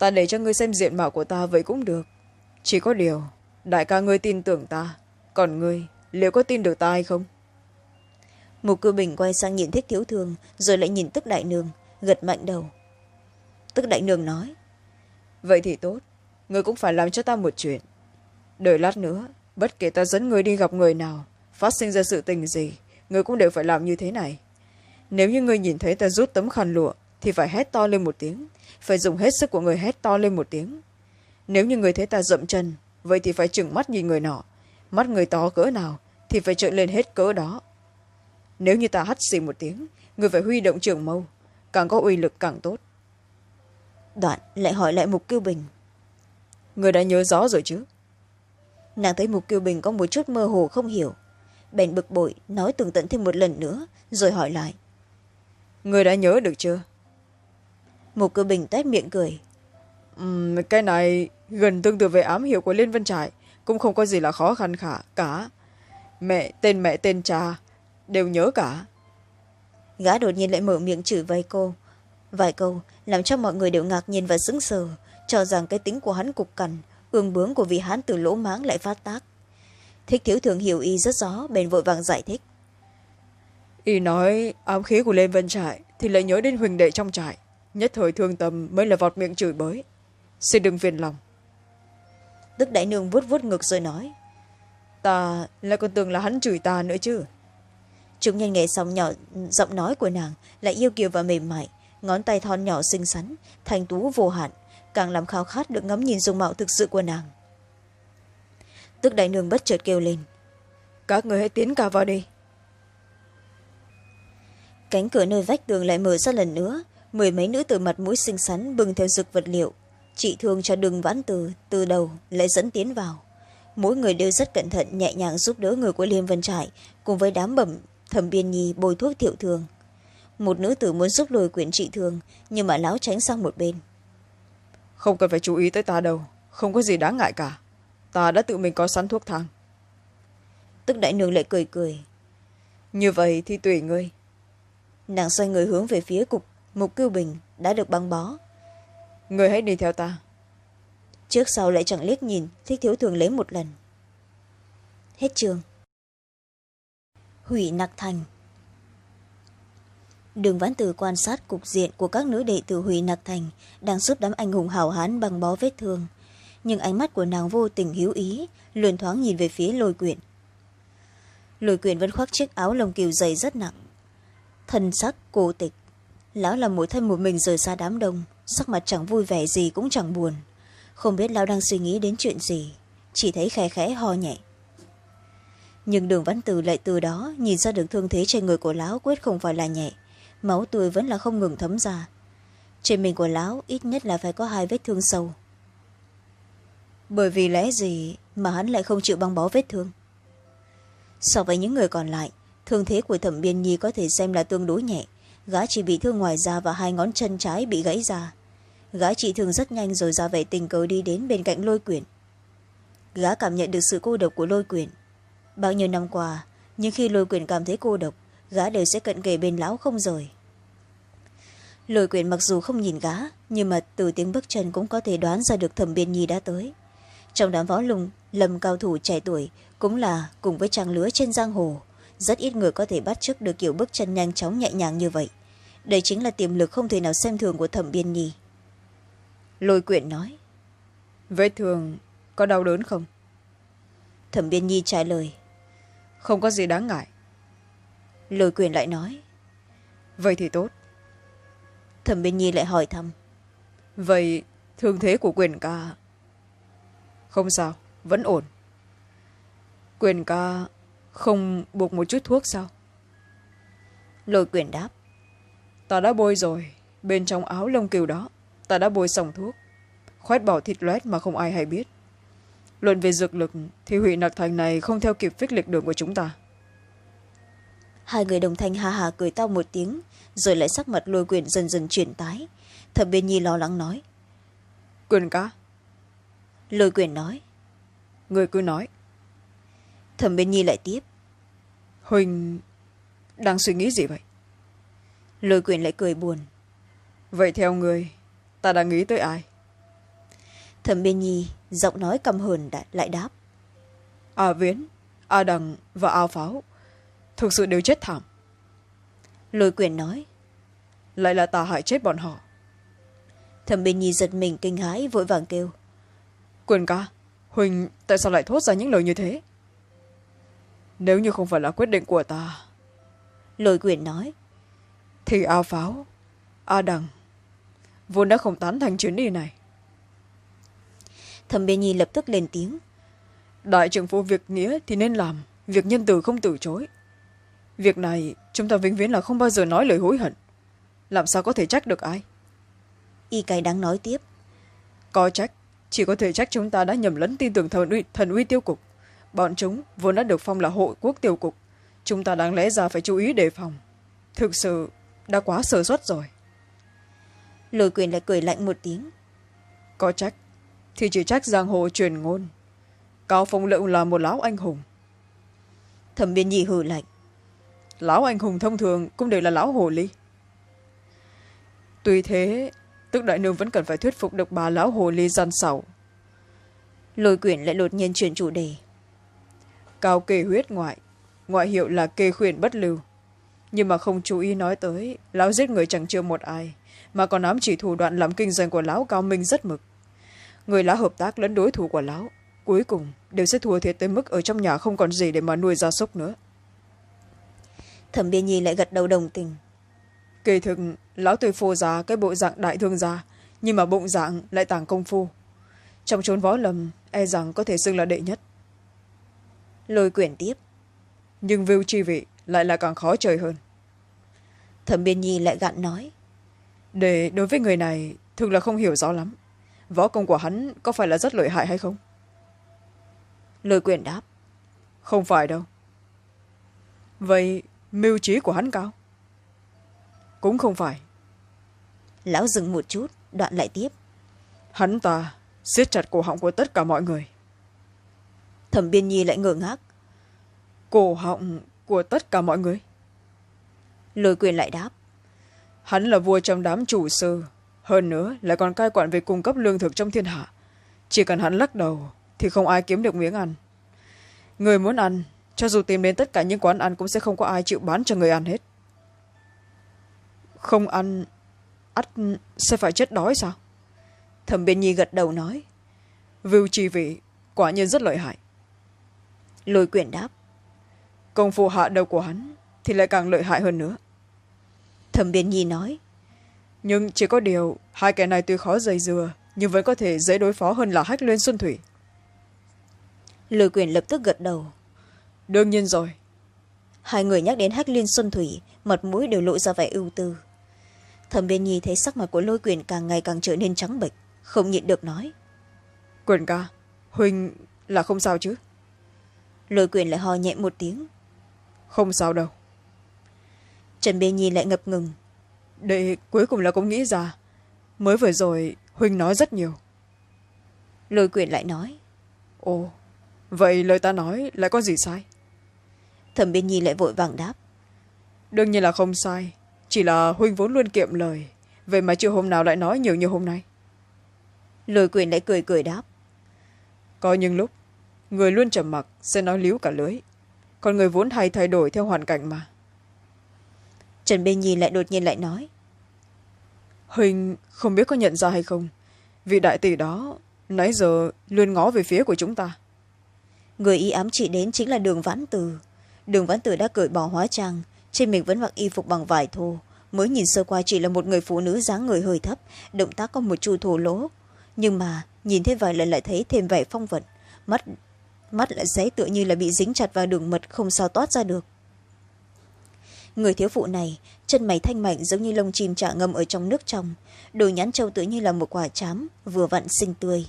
ta để cho ngươi xem diện mạo của ta vậy cũng được. Chỉ có điều đại ca ngươi tin tưởng ta. Còn ngươi liệu có tin được ta hay không? Mục cư bình quay sang nhìn thích thiếu thương rồi lại nhìn tức đại nương gật mạnh đầu. Tức đại nương nói vậy thì tốt người cũng phải làm cho ta một chuyện. Đợi lát nữa bất kể ta dẫn người đi gặp người nào phát sinh ra sự tình gì người cũng đều phải làm như thế này. Nếu như người nhìn thấy ta rút tấm khăn lụa thì phải hét to lên một tiếng phải dùng hết sức của người hét to lên một tiếng. Nếu như người thấy ta dậm chân vậy thì phải chừng mắt nhìn người nọ. Mắt người to cỡ nào thì phải trợn lên hết cỡ đó. Nếu như ta hắt xì một tiếng người phải huy động trường mâu càng có uy lực càng tốt. Đoạn lại hỏi lại mục kiêu bình. Người đã nhớ rõ rồi chứ? Nàng thấy mục kiêu bình có một chút mơ hồ không hiểu. Bèn bực bội nói tường tận thêm một lần nữa rồi hỏi lại. Người đã nhớ được chưa mục kiêu bình toét miệng cười. Uhm, cái này gần tương tự về ám hiệu của liên vân trại cũng không có gì là khó khăn khả cả. Mẹ tên mẹ tên cha đều nhớ cả. Gã đột nhiên lại mở miệng chửi vài cô vài câu làm cho mọi người đều ngạc nhiên và sững sờ cho rằng cái tính của hắn cục cằn ương bướng của vị hán từ lỗ máng lại phát tác. Thích thiếu thường hiểu y rất rõ bèn vội vàng giải thích. Y nói ám khí của lên vân trại thì lại nhớ đến huỳnh đệ trong trại nhất thời thương tâm mới là vọt miệng chửi bới. Xin đừng phiền lòng. Tức đại nương vuốt vuốt ngực rồi nói ta lại còn tưởng là hắn chửi ta nữa chứ. Chúng nhân nghe xong nhỏ giọng nói của nàng lại yêu kiều và mềm mại ngón tay thon nhỏ xinh xắn thành tú vô hạn càng làm khao khát được ngắm nhìn dung mạo thực sự của nàng. Tức đại nương bất chợt kêu lên các người hãy tiến cả vào đi. Cánh cửa nơi vách tường lại mở ra lần nữa mười mấy nữ từ mặt mũi xinh xắn bưng theo dực vật liệu. Chị thương cho đường vãn từ từ đầu lại dẫn tiến vào. Mỗi người đều rất cẩn thận nhẹ nhàng giúp đỡ người của liêm vân trại cùng với đám bẩm thẩm biên nhi bồi thuốc thiệu thường. Một nữ tử muốn giúp lùi quyển trị thương nhưng mà lão tránh sang một bên. Không cần phải chú ý tới ta đâu không có gì đáng ngại cả. Ta đã tự mình có sẵn thuốc thang. Tức đại nương lại cười cười. Như vậy thì tùy ngươi. Nàng xoay người hướng về phía cục mục cưu bình đã được băng bó. Người hãy đi theo ta. Trước sau lại chẳng liếc nhìn thích thiếu thường lấy một lần. Hết trường hủy nặc thành. Đường vãn từ quan sát cục diện của các nữ đệ tử hủy nặc thành đang giúp đám anh hùng hảo hán băng bó vết thương. Nhưng ánh mắt của nàng vô tình hiếu ý luồn thoáng nhìn về phía lôi quyển. Lôi quyển vẫn khoác chiếc áo lồng kiều dày rất nặng. Thân sắc cổ tịch lão là một thân một mình rời xa đám đông, sắc mặt chẳng vui vẻ gì cũng chẳng buồn. Không biết lão đang suy nghĩ đến chuyện gì, chỉ thấy khẽ khẽ ho nhẹ. Nhưng đường văn từ lại từ đó nhìn ra được thương thế trên người của lão quyết không phải là nhẹ, máu tươi vẫn là không ngừng thấm ra. Trên mình của lão ít nhất là phải có hai vết thương sâu. Bởi vì lẽ gì mà hắn lại không chịu băng bó vết thương? So với những người còn lại, thương thế của thẩm biên nhi có thể xem là tương đối nhẹ gã chỉ bị thương ngoài da và hai ngón chân trái bị gãy ra. Gã trị thương rất nhanh rồi ra vẻ tình cờ đi đến bên cạnh lôi quyển. Gã cảm nhận được sự cô độc của lôi quyển. Bao nhiêu năm qua, nhưng khi lôi quyển cảm thấy cô độc, gã đều sẽ cận kề bên lão không rời. Lôi quyển mặc dù không nhìn gã, nhưng mà từ tiếng bước chân cũng có thể đoán ra được thẩm biên nhi đã tới. Trong đám võ lùng lầm cao thủ trẻ tuổi cũng là cùng với trang lứa trên giang hồ rất ít người có thể bắt chước được kiểu bước chân nhanh chóng nhẹ nhàng như vậy. Đây chính là tiềm lực không thể nào xem thường của thẩm biên nhi. Lôi quyển nói. Vết thương có đau đớn không? Thẩm biên nhi trả lời. Không có gì đáng ngại. Lôi quyển lại nói. Vậy thì tốt. Thẩm biên nhi lại hỏi thăm. Vậy thương thế của quyền ca không sao vẫn ổn. Quyền ca không buộc một chút thuốc sao? Lôi quyển đáp. Ta đã bôi rồi bên trong áo lông kiều đó ta đã bôi xong thuốc. Khoét bỏ thịt loét mà không ai hay biết. Luận về dược lực thì hủy nặc thành này không theo kịp phích lịch đường của chúng ta. Hai người đồng thanh ha hà cười to một tiếng rồi lại sắc mặt lôi quyền dần dần chuyển tái. Thẩm biên nhi lo lắng nói. Quyền cá lôi quyền nói. Người cứ nói thẩm biên nhi lại tiếp. Huỳnh đang suy nghĩ gì vậy? Lôi quyền lại cười buồn. Vậy theo người ta đang nghĩ tới ai? Thẩm biên nhi giọng nói căm hờn lại đáp. A viễn a đằng và a pháo thực sự đều chết thảm. Lôi quyền nói. Lại là ta hại chết bọn họ. Thẩm biên nhi giật mình kinh hãi vội vàng kêu. Quyền ca huỳnh tại sao lại thốt ra những lời như thế nếu như không phải là quyết định của ta. Lôi quyền nói. Thì a pháo a đằng vốn đã không tán thành chuyến đi này. Thẩm biên nhi lập tức lên tiếng. Đại trưởng phu việc nghĩa thì nên làm việc nhân từ không từ chối. Việc này chúng ta vĩnh viễn là không bao giờ nói lời hối hận. Làm sao có thể trách được ai? Y cái đáng nói tiếp. Có trách chỉ có thể trách chúng ta đã nhầm lẫn tin tưởng thần uy, thần uy tiêu cục bọn chúng vốn đã được phong là hội quốc tiêu cục. Chúng ta đáng lẽ ra phải chú ý đề phòng. Thực sự đã quá sơ suất rồi. Lôi quyền lại cười lạnh một tiếng. Có trách thì chỉ trách giang hồ truyền ngôn. Cao phong lượng là một lão anh hùng. Thẩm biên nhi hừ lạnh. Lão anh hùng thông thường cũng đều là lão hồ ly. Tuy thế tức đại nương vẫn cần phải thuyết phục được bà lão hồ ly gian sầu lôi quyển lại đột nhiên chuyển chủ đề cao kê huyết ngoại. Ngoại hiệu là kê khuyển bất lưu. Nhưng mà không chú ý nói tới lão giết người chẳng chưa một ai mà còn ám chỉ thủ đoạn làm kinh doanh của lão cao minh rất mực. Người lão hợp tác lẫn đối thủ của lão cuối cùng đều sẽ thua thiệt tới mức ở trong nhà không còn gì để mà nuôi gia súc nữa. Thẩm biên nhi lại gật đầu đồng tình. Kỳ thực lão tuổi phô già cái bộ dạng đại thương gia nhưng mà bụng dạng lại tàng công phu. Trong chốn võ lầm e rằng có thể xưng là đệ nhất lôi quyển tiếp. Nhưng view chi vị lại là càng khó chơi hơn. Thẩm biên nhi lại gạn nói. Để đối với người này thực là không hiểu rõ lắm. Võ công của hắn có phải là rất lợi hại hay không? Lôi quyển đáp. Không phải đâu. Vậy mưu trí của hắn cao? Cũng không phải. Lão dừng một chút đoạn lại tiếp. Hắn ta siết chặt cổ họng của tất cả mọi người thẩm biên nhi lại ngơ ngác. Cổ họng của tất cả mọi người. Lôi quyền lại đáp. Hắn là vua trong đám chủ sư hơn nữa lại còn cai quản về cung cấp lương thực trong thiên hạ. Chỉ cần hắn lắc đầu thì không ai kiếm được miếng ăn. Người muốn ăn cho dù tìm đến tất cả những quán ăn cũng sẽ không có ai chịu bán cho người ăn hết. Không ăn ắt sẽ phải chết đói sao? Thẩm biên nhi gật đầu nói. Vưu chi vị quả nhiên rất lợi hại lôi quyển đáp. Công phu hạ đầu của hắn thì lại càng lợi hại hơn nữa. Thẩm biên nhi nói. Nhưng chỉ có điều hai kẻ này tuy khó dây dừa nhưng vẫn có thể dễ đối phó hơn là hách liên xuân thủy. Lôi quyển lập tức gật đầu. Đương nhiên rồi. Hai người nhắc đến hách liên xuân thủy mặt mũi đều lộ ra vẻ ưu tư. Thẩm biên nhi thấy sắc mặt của lôi quyền càng ngày càng trở nên trắng bệch không nhịn được nói. Quyền ca huynh là không sao chứ lôi quyền lại ho nhẹ một tiếng. Không sao đâu. Trần biên nhi lại ngập ngừng. Đệ cuối cùng là cũng nghĩ ra. Mới vừa rồi huynh nói rất nhiều. Lôi quyền lại nói. Ồ vậy lời ta nói lại có gì sai? Thẩm biên nhi lại vội vàng đáp. Đương nhiên là không sai. Chỉ là huynh vốn luôn kiệm lời. Vậy mà chưa hôm nào lại nói nhiều như hôm nay. Lôi quyền lại cười cười đáp. Có những lúc người luôn trầm mặc sẽ nói líu cả lưới. Còn người vốn hay thay đổi theo hoàn cảnh mà. Trần bê nhi lại đột nhiên lại nói. Huynh không biết có nhận ra hay không? Vị đại tỷ đó nãy giờ luôn ngó về phía của chúng ta. Người y ám chỉ đến chính là đường vãn từ. Đường vãn từ đã cởi bỏ hóa trang trên mình vẫn mặc y phục bằng vải thô. Mới nhìn sơ qua chỉ là một người phụ nữ dáng người hơi thấp động tác có một chu thổ lỗ. Nhưng mà nhìn thêm vài lần lại thấy thêm vẻ phong vận. Mắt mắt lại dễ tựa như là bị dính chặt vào đường mật không sao toát ra được. Người thiếu phụ này, chân mày thanh mảnh giống như lông chim chả ngâm ở trong nước trong, đôi nhãn trâu tựa như là một quả chám, vừa vặn xinh tươi.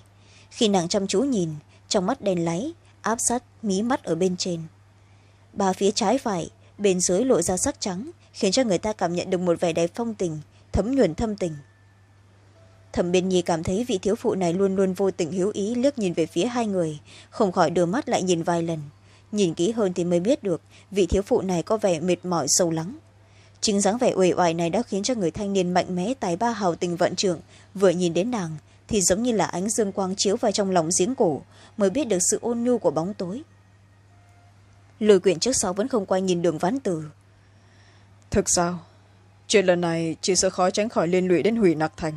Khi nàng chăm chú nhìn, trong mắt đèn láy, áp sát, mí mắt ở bên trên. Ba phía trái phải, bên dưới lộ ra sắc trắng, khiến cho người ta cảm nhận được một vẻ đẹp phong tình, thấm nhuần thâm tình thẩm biên nhi cảm thấy vị thiếu phụ này luôn luôn vô tình hiếu ý liếc nhìn về phía hai người, không khỏi đưa mắt lại nhìn vài lần. Nhìn kỹ hơn thì mới biết được, vị thiếu phụ này có vẻ mệt mỏi, sâu lắng. Chính dáng vẻ uể oải này đã khiến cho người thanh niên mạnh mẽ, tài ba hào tình vận trưởng vừa nhìn đến nàng thì giống như là ánh dương quang chiếu vào trong lòng giếng cổ, mới biết được sự ôn nhu của bóng tối. Lùi quyển trước sau vẫn không quay nhìn đường ván từ. Thực sao? Chuyện lần này chỉ sợ khó tránh khỏi liên lụy đến hủy nặc thành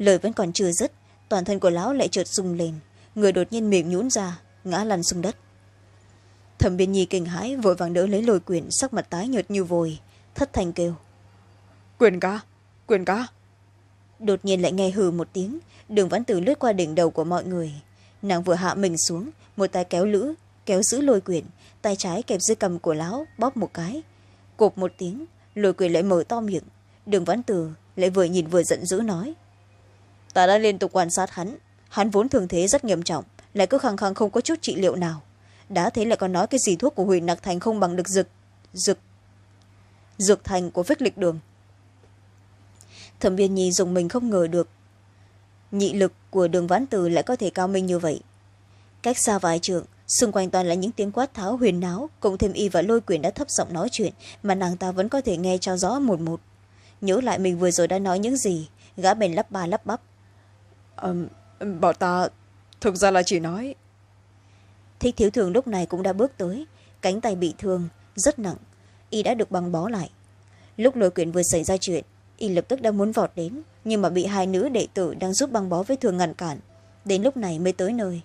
lời vẫn còn chưa dứt toàn thân của lão lại trượt rung lên. Người đột nhiên mềm nhũn ra ngã lăn xuống đất. Thẩm biên nhi kinh hãi vội vàng đỡ lấy lôi quyển sắc mặt tái nhợt như vồi thất thành kêu. Quyền ca quyền ca đột nhiên lại nghe hừ một tiếng đường vãn tử lướt qua đỉnh đầu của mọi người. Nàng vừa hạ mình xuống một tay kéo lữ kéo giữ lôi quyển tay trái kẹp dưới cầm của lão bóp một cái. Cộp một tiếng lôi quyển lại mở to miệng. Đường vãn tử lại vừa nhìn vừa giận dữ nói ta đã liên tục quan sát hắn. Hắn vốn thường thế rất nghiêm trọng, lại cứ khăng khăng không có chút trị liệu nào. Đã thế lại còn nói cái gì thuốc của huỳnh nặc thành không bằng được dực dực dược thành của phích lịch đường. Thẩm biên nhi dùng mình không ngờ được. Nhị lực của đường vãn từ lại có thể cao minh như vậy. Cách xa vài trượng, xung quanh toàn là những tiếng quát tháo huyền náo, cộng thêm y và lôi quyền đã thấp giọng nói chuyện, mà nàng ta vẫn có thể nghe cho rõ một một. Nhớ lại mình vừa rồi đã nói những gì, gã bèn lắp ba lắp bắp um, bảo ta thực ra là chỉ nói. Thích thiếu thường lúc này cũng đã bước tới cánh tay bị thương rất nặng y đã được băng bó lại. Lúc lôi quyển vừa xảy ra chuyện y lập tức đã muốn vọt đến nhưng mà bị hai nữ đệ tử đang giúp băng bó vết thương ngăn cản. Đến lúc này mới tới nơi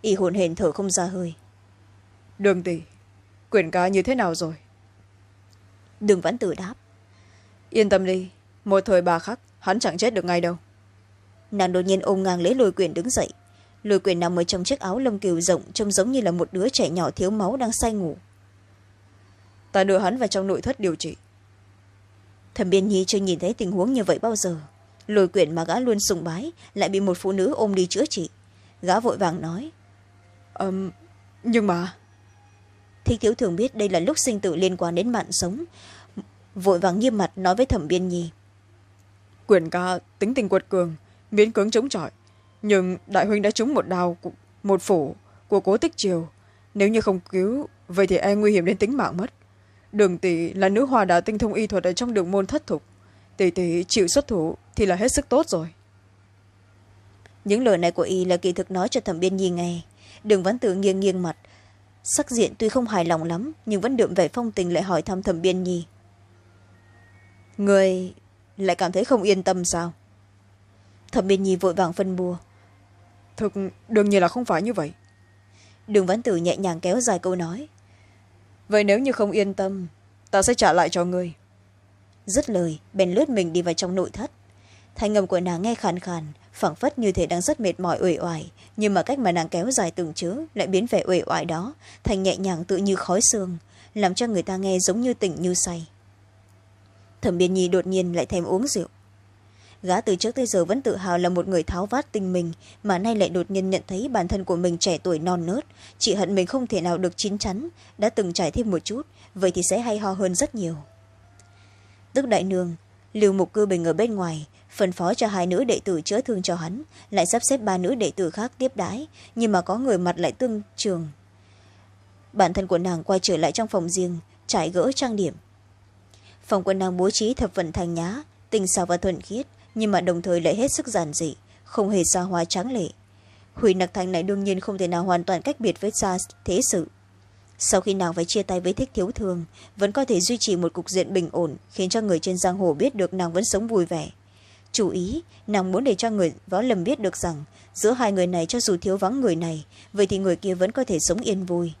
y hồn hển thở không ra hơi. Đường tỷ quyển ca như thế nào rồi? Đường vẫn tử đáp. Yên tâm đi một thời bà khắc hắn chẳng chết được ngay đâu nàng đột nhiên ôm ngang lấy lôi quyền đứng dậy. Lôi quyền nằm ở trong chiếc áo lông kiều rộng trông giống như là một đứa trẻ nhỏ thiếu máu đang say ngủ. Ta đưa hắn vào trong nội thất điều trị. Thẩm biên nhi chưa nhìn thấy tình huống như vậy bao giờ. Lôi quyển mà gã luôn sùng bái lại bị một phụ nữ ôm đi chữa trị. Gã vội vàng nói um, nhưng mà thích thiếu thường biết đây là lúc sinh tử liên quan đến mạng sống. Vội vàng nghiêm mặt nói với thẩm biên nhi quyền ca tính tình quật cường miễn cưỡng chống chọi. Nhưng đại huynh đã trúng một đào một phủ của cố tích triều. Nếu như không cứu, vậy thì e nguy hiểm đến tính mạng mất. Đường tỷ là nữ hòa đà tinh thông y thuật ở trong đường môn thất thục. Tỷ tỷ chịu xuất thủ thì là hết sức tốt rồi. Những lời này của y là kỳ thực nói cho thẩm biên nhi nghe. Đường văn tự nghiêng nghiêng mặt. Sắc diện tuy không hài lòng lắm, nhưng vẫn đượm vẻ phong tình lại hỏi thăm thẩm biên nhi. Người lại cảm thấy không yên tâm sao? Thẩm biên nhi vội vàng phân bua. Thực đương nhiên là không phải như vậy. Đường văn tử nhẹ nhàng kéo dài câu nói. Vậy nếu như không yên tâm ta sẽ trả lại cho ngươi dứt lời bèn lướt mình đi vào trong nội thất. Thanh ngầm của nàng nghe khàn khàn phảng phất như thể đang rất mệt mỏi uể oải. Nhưng mà cách mà nàng kéo dài từng chữ lại biến vẻ uể oải đó thành nhẹ nhàng tự như khói xương làm cho người ta nghe giống như tỉnh như say. Thẩm biên nhi đột nhiên lại thèm uống rượu gã từ trước tới giờ vẫn tự hào là một người tháo vát tinh mình, mà nay lại đột nhiên nhận thấy bản thân của mình trẻ tuổi non nớt. Chị hận mình không thể nào được chín chắn, đã từng trải thêm một chút, vậy thì sẽ hay ho hơn rất nhiều. Tức đại nương, lưu mục cư bình ở bên ngoài, phân phó cho hai nữ đệ tử chữa thương cho hắn, lại sắp xếp ba nữ đệ tử khác tiếp đái nhưng mà có người mặt lại tương trường. Bản thân của nàng quay trở lại trong phòng riêng, trải gỡ trang điểm. Phòng của nàng bố trí thập phần thành nhá tinh xào và thuần khiết nhưng mà đồng thời lại hết sức giản dị, không hề xa hoa tráng lệ. Hủy nặc thành này đương nhiên không thể nào hoàn toàn cách biệt với xa thế sự. Sau khi nàng phải chia tay với thích thiếu thường, vẫn có thể duy trì một cục diện bình ổn, khiến cho người trên giang hồ biết được nàng vẫn sống vui vẻ. Chú ý, nàng muốn để cho người võ lầm biết được rằng, giữa hai người này cho dù thiếu vắng người này, vậy thì người kia vẫn có thể sống yên vui.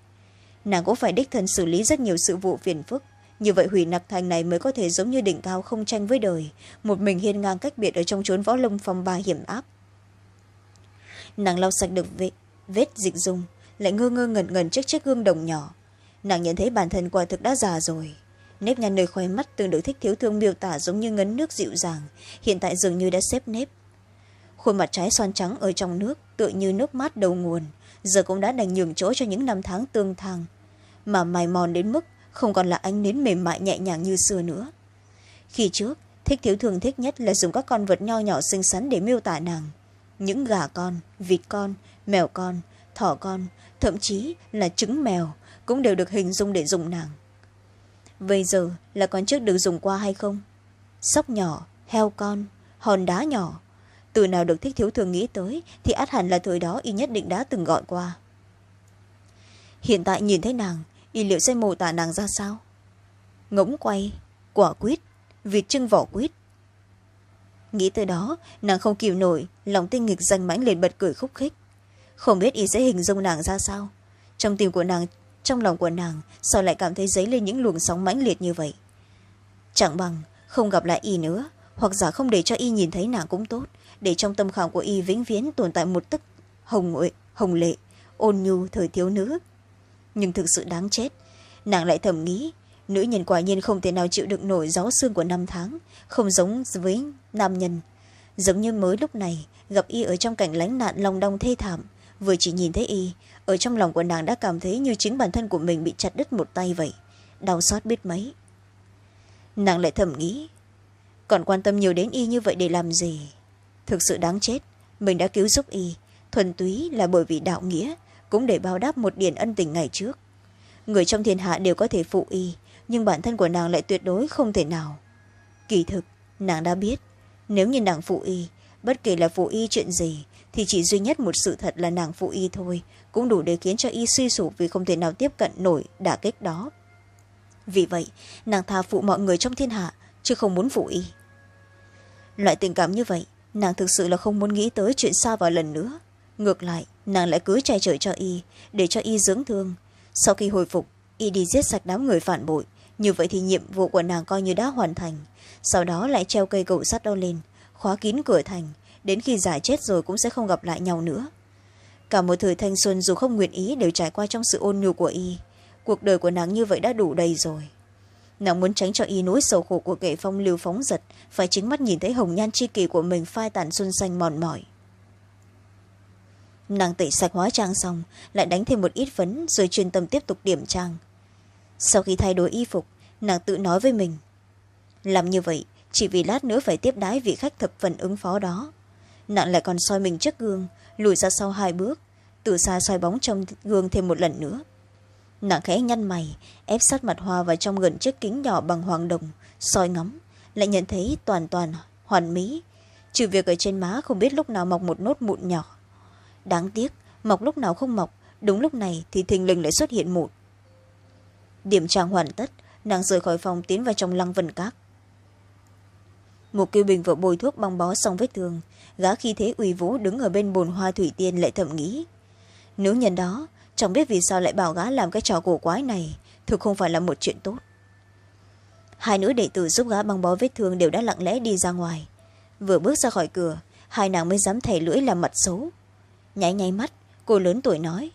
Nàng cũng phải đích thân xử lý rất nhiều sự vụ phiền phức như vậy hủy nặc thành này mới có thể giống như đỉnh cao không tranh với đời. Một mình hiên ngang cách biệt ở trong chốn võ lông phong ba hiểm áp. Nàng lau sạch được vết, vết dịch dung lại ngơ ngơ ngẩn ngẩn trước chiếc gương đồng nhỏ. Nàng nhận thấy bản thân quả thực đã già rồi. Nếp nhăn nơi khoe mắt từng được thích thiếu thương miêu tả giống như ngấn nước dịu dàng hiện tại dường như đã xếp nếp. Khuôn mặt trái son trắng ở trong nước tựa như nước mát đầu nguồn giờ cũng đã đành nhường chỗ cho những năm tháng tương thang. Mà mài mòn đến mức không còn là ánh nến mềm mại nhẹ nhàng như xưa nữa. Khi trước, thích thiếu thường thích nhất là dùng các con vật nho nhỏ xinh xắn để miêu tả nàng. Những gà con, vịt con, mèo con, thỏ con, thậm chí là trứng mèo cũng đều được hình dung để dùng nàng. Bây giờ là con trước được dùng qua hay không? Sóc nhỏ, heo con, hòn đá nhỏ. Từ nào được thích thiếu thường nghĩ tới thì át hẳn là thời đó y nhất định đã từng gọi qua. Hiện tại nhìn thấy nàng y liệu sẽ mô tả nàng ra sao? Ngỗng quay, quả quýt vịt trưng vỏ quýt nghĩ tới đó, nàng không kìm nổi, lòng tinh nghịch danh mãnh liền bật cười khúc khích. Không biết y sẽ hình dung nàng ra sao. Trong tim của nàng, trong lòng của nàng, sao lại cảm thấy dấy lên những luồng sóng mãnh liệt như vậy? Chẳng bằng, không gặp lại y nữa, hoặc giả không để cho y nhìn thấy nàng cũng tốt, để trong tâm khảm của y vĩnh viễn tồn tại một tức hồng hồng lệ, ôn nhu, thời thiếu nữ nhưng thực sự đáng chết. Nàng lại thầm nghĩ, nữ nhân quả nhiên không thể nào chịu đựng nổi gió xương của năm tháng, không giống với nam nhân. Giống như mới lúc này, gặp y ở trong cảnh lánh nạn lòng đong thê thảm, vừa chỉ nhìn thấy y, ở trong lòng của nàng đã cảm thấy như chính bản thân của mình bị chặt đứt một tay vậy, đau xót biết mấy. Nàng lại thầm nghĩ, còn quan tâm nhiều đến y như vậy để làm gì? Thực sự đáng chết, mình đã cứu giúp y, thuần túy là bởi vì đạo nghĩa cũng để báo đáp một điển ân tình ngày trước. Người trong thiên hạ đều có thể phụ y, nhưng bản thân của nàng lại tuyệt đối không thể nào. Kỳ thực, nàng đã biết, nếu như nàng phụ y, bất kể là phụ y chuyện gì, thì chỉ duy nhất một sự thật là nàng phụ y thôi, cũng đủ để khiến cho y suy sụp vì không thể nào tiếp cận nổi đả kích đó. Vì vậy, nàng tha phụ mọi người trong thiên hạ, chứ không muốn phụ y. Loại tình cảm như vậy, nàng thực sự là không muốn nghĩ tới chuyện xa vào lần nữa ngược lại, nàng lại cứ che chở cho y, để cho y dưỡng thương. Sau khi hồi phục, y đi giết sạch đám người phản bội. Như vậy thì nhiệm vụ của nàng coi như đã hoàn thành. Sau đó lại treo cây cậu sắt đó lên, khóa kín cửa thành. Đến khi giải chết rồi cũng sẽ không gặp lại nhau nữa. Cả một thời thanh xuân dù không nguyện ý đều trải qua trong sự ôn nhu của y. Cuộc đời của nàng như vậy đã đủ đầy rồi. Nàng muốn tránh cho y nỗi sầu khổ của kẻ phong lưu phóng giật phải chính mắt nhìn thấy hồng nhan chi kỳ của mình phai tàn xuân xanh mòn mỏi nàng tẩy sạch hóa trang xong, lại đánh thêm một ít phấn rồi chuyên tâm tiếp tục điểm trang. Sau khi thay đổi y phục, nàng tự nói với mình. Làm như vậy, chỉ vì lát nữa phải tiếp đái vị khách thập phần ứng phó đó. Nàng lại còn soi mình trước gương, lùi ra sau hai bước, từ xa soi bóng trong gương thêm một lần nữa. Nàng khẽ nhăn mày, ép sát mặt hoa vào trong gần chiếc kính nhỏ bằng hoàng đồng, soi ngắm, lại nhận thấy toàn toàn hoàn mỹ. Trừ việc ở trên má không biết lúc nào mọc một nốt mụn nhỏ đáng tiếc, mọc lúc nào không mọc, đúng lúc này thì thình lình lại xuất hiện mụn. Điểm trang hoàn tất, nàng rời khỏi phòng tiến vào trong lăng vân cát một kiêu bình vợ bôi thuốc băng bó xong vết thương, gã khi thế uy vũ đứng ở bên bồn hoa thủy tiên lại thầm nghĩ. Nữ nhân đó, chẳng biết vì sao lại bảo gã làm cái trò cổ quái này, thực không phải là một chuyện tốt. Hai nữ đệ tử giúp gã băng bó vết thương đều đã lặng lẽ đi ra ngoài. Vừa bước ra khỏi cửa, hai nàng mới dám thẻ lưỡi làm mặt xấu nháy nháy mắt, cô lớn tuổi nói.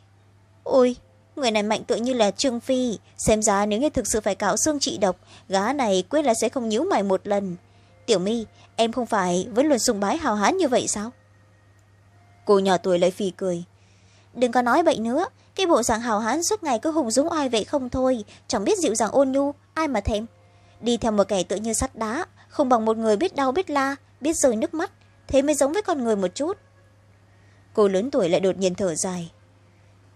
Ôi, người này mạnh tựa như là trương phi, xem ra nếu như thực sự phải cạo xương trị độc gã này quyết là sẽ không nhíu mày một lần. Tiểu my, em không phải vẫn luôn sùng bái hào hán như vậy sao? Cô nhỏ tuổi lại phì cười. Đừng có nói vậy nữa, cái bộ dạng hào hán suốt ngày cứ hùng dũng oai vậy không thôi, chẳng biết dịu dàng ôn nhu, ai mà thèm. Đi theo một kẻ tự như sắt đá, không bằng một người biết đau biết la, biết rơi nước mắt, thế mới giống với con người một chút cô lớn tuổi lại đột nhiên thở dài.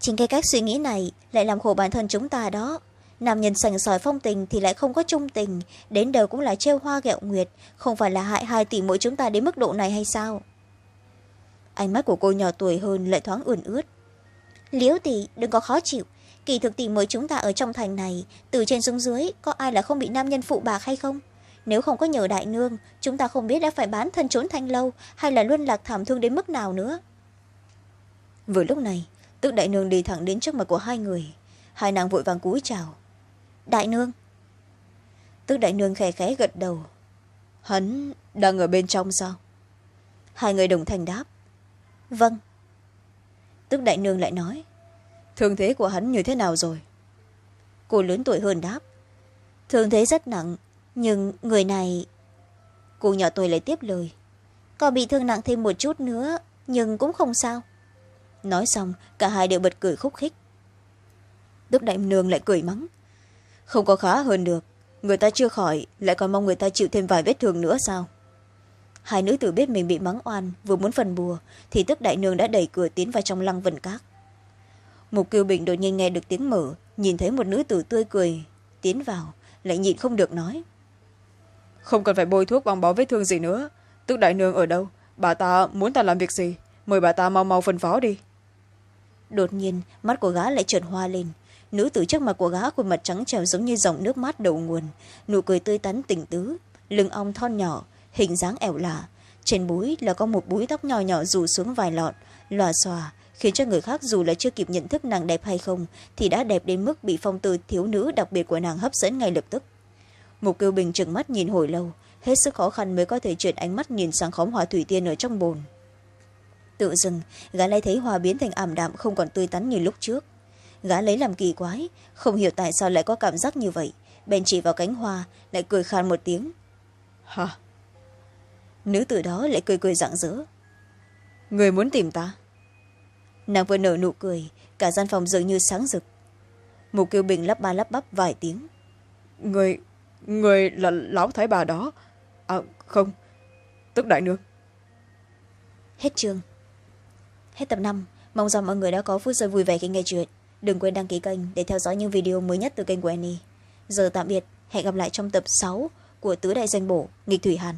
Chính cái cách suy nghĩ này lại làm khổ bản thân chúng ta đó. Nam nhân sành sỏi phong tình thì lại không có trung tình, đến đầu cũng là trêu hoa ghẹo nguyệt, không phải là hại hai tỷ mỗi chúng ta đến mức độ này hay sao? Ánh mắt của cô nhỏ tuổi hơn lại thoáng ươn ướt. Liễu tỷ, đừng có khó chịu. Kỳ thực tỷ mỗi chúng ta ở trong thành này, từ trên xuống dưới, có ai là không bị nam nhân phụ bạc hay không? Nếu không có nhờ đại nương, chúng ta không biết đã phải bán thân trốn thanh lâu, hay là luân lạc thảm thương đến mức nào nữa vừa lúc này tức đại nương đi thẳng đến trước mặt của hai người. Hai nàng vội vàng cúi chào. Đại nương. Tức đại nương khẽ khẽ gật đầu. Hắn đang ở bên trong sao? Hai người đồng thanh đáp. Vâng. Tức đại nương lại nói. Thương thế của hắn như thế nào rồi? Cô lớn tuổi hơn đáp. Thương thế rất nặng, nhưng người này cô nhỏ tuổi lại tiếp lời. Còn bị thương nặng thêm một chút nữa, nhưng cũng không sao nói xong, cả hai đều bật cười khúc khích. Đức đại nương lại cười mắng. Không có khá hơn được, người ta chưa khỏi, lại còn mong người ta chịu thêm vài vết thương nữa sao? Hai nữ tử biết mình bị mắng oan, vừa muốn phần bùa, thì tức đại nương đã đẩy cửa tiến vào trong lăng vần cát mục kiều bình đột nhiên nghe được tiếng mở, nhìn thấy một nữ tử tươi cười, tiến vào, lại nhịn không được nói. Không cần phải bôi thuốc băng bó vết thương gì nữa, tức đại nương ở đâu, bà ta muốn ta làm việc gì, mời bà ta mau mau phân phó đi đột nhiên, mắt của gã lại trượt hoa lên. Nữ tử trước mặt của gã khuôn mặt trắng trèo giống như dòng nước mát đầu nguồn. Nụ cười tươi tắn tỉnh tứ, lưng ong thon nhỏ, hình dáng ẻo lả trên búi là có một búi tóc nhỏ nhỏ rủ xuống vài lọn, lòa xòa, khiến cho người khác dù là chưa kịp nhận thức nàng đẹp hay không, thì đã đẹp đến mức bị phong tư thiếu nữ đặc biệt của nàng hấp dẫn ngay lập tức. Mục kiêu bình trừng mắt nhìn hồi lâu, hết sức khó khăn mới có thể chuyển ánh mắt nhìn sang khóm hoa thủy tiên ở trong bồn tự dưng. Gã lấy thấy hoa biến thành ảm đạm không còn tươi tắn như lúc trước. Gã lấy làm kỳ quái không hiểu tại sao lại có cảm giác như vậy. Bèn chỉ vào cánh hoa lại cười khan một tiếng. Hả? Nữ tử đó lại cười cười rạng rỡ. Người muốn tìm ta? Nàng vừa nở nụ cười cả gian phòng dường như sáng rực. Mục kiêu bình lắp ba lắp bắp vài tiếng. Người người là lão thái bà đó. À không. Tức đại nương. Hết chương hết tập năm. Mong rằng mọi người đã có phút giây vui vẻ khi nghe chuyện. Đừng quên đăng ký kênh để theo dõi những video mới nhất từ kênh của annie. Giờ tạm biệt. Hẹn gặp lại trong tập sáu của tứ đại danh bổ, nghịch thủy hàn.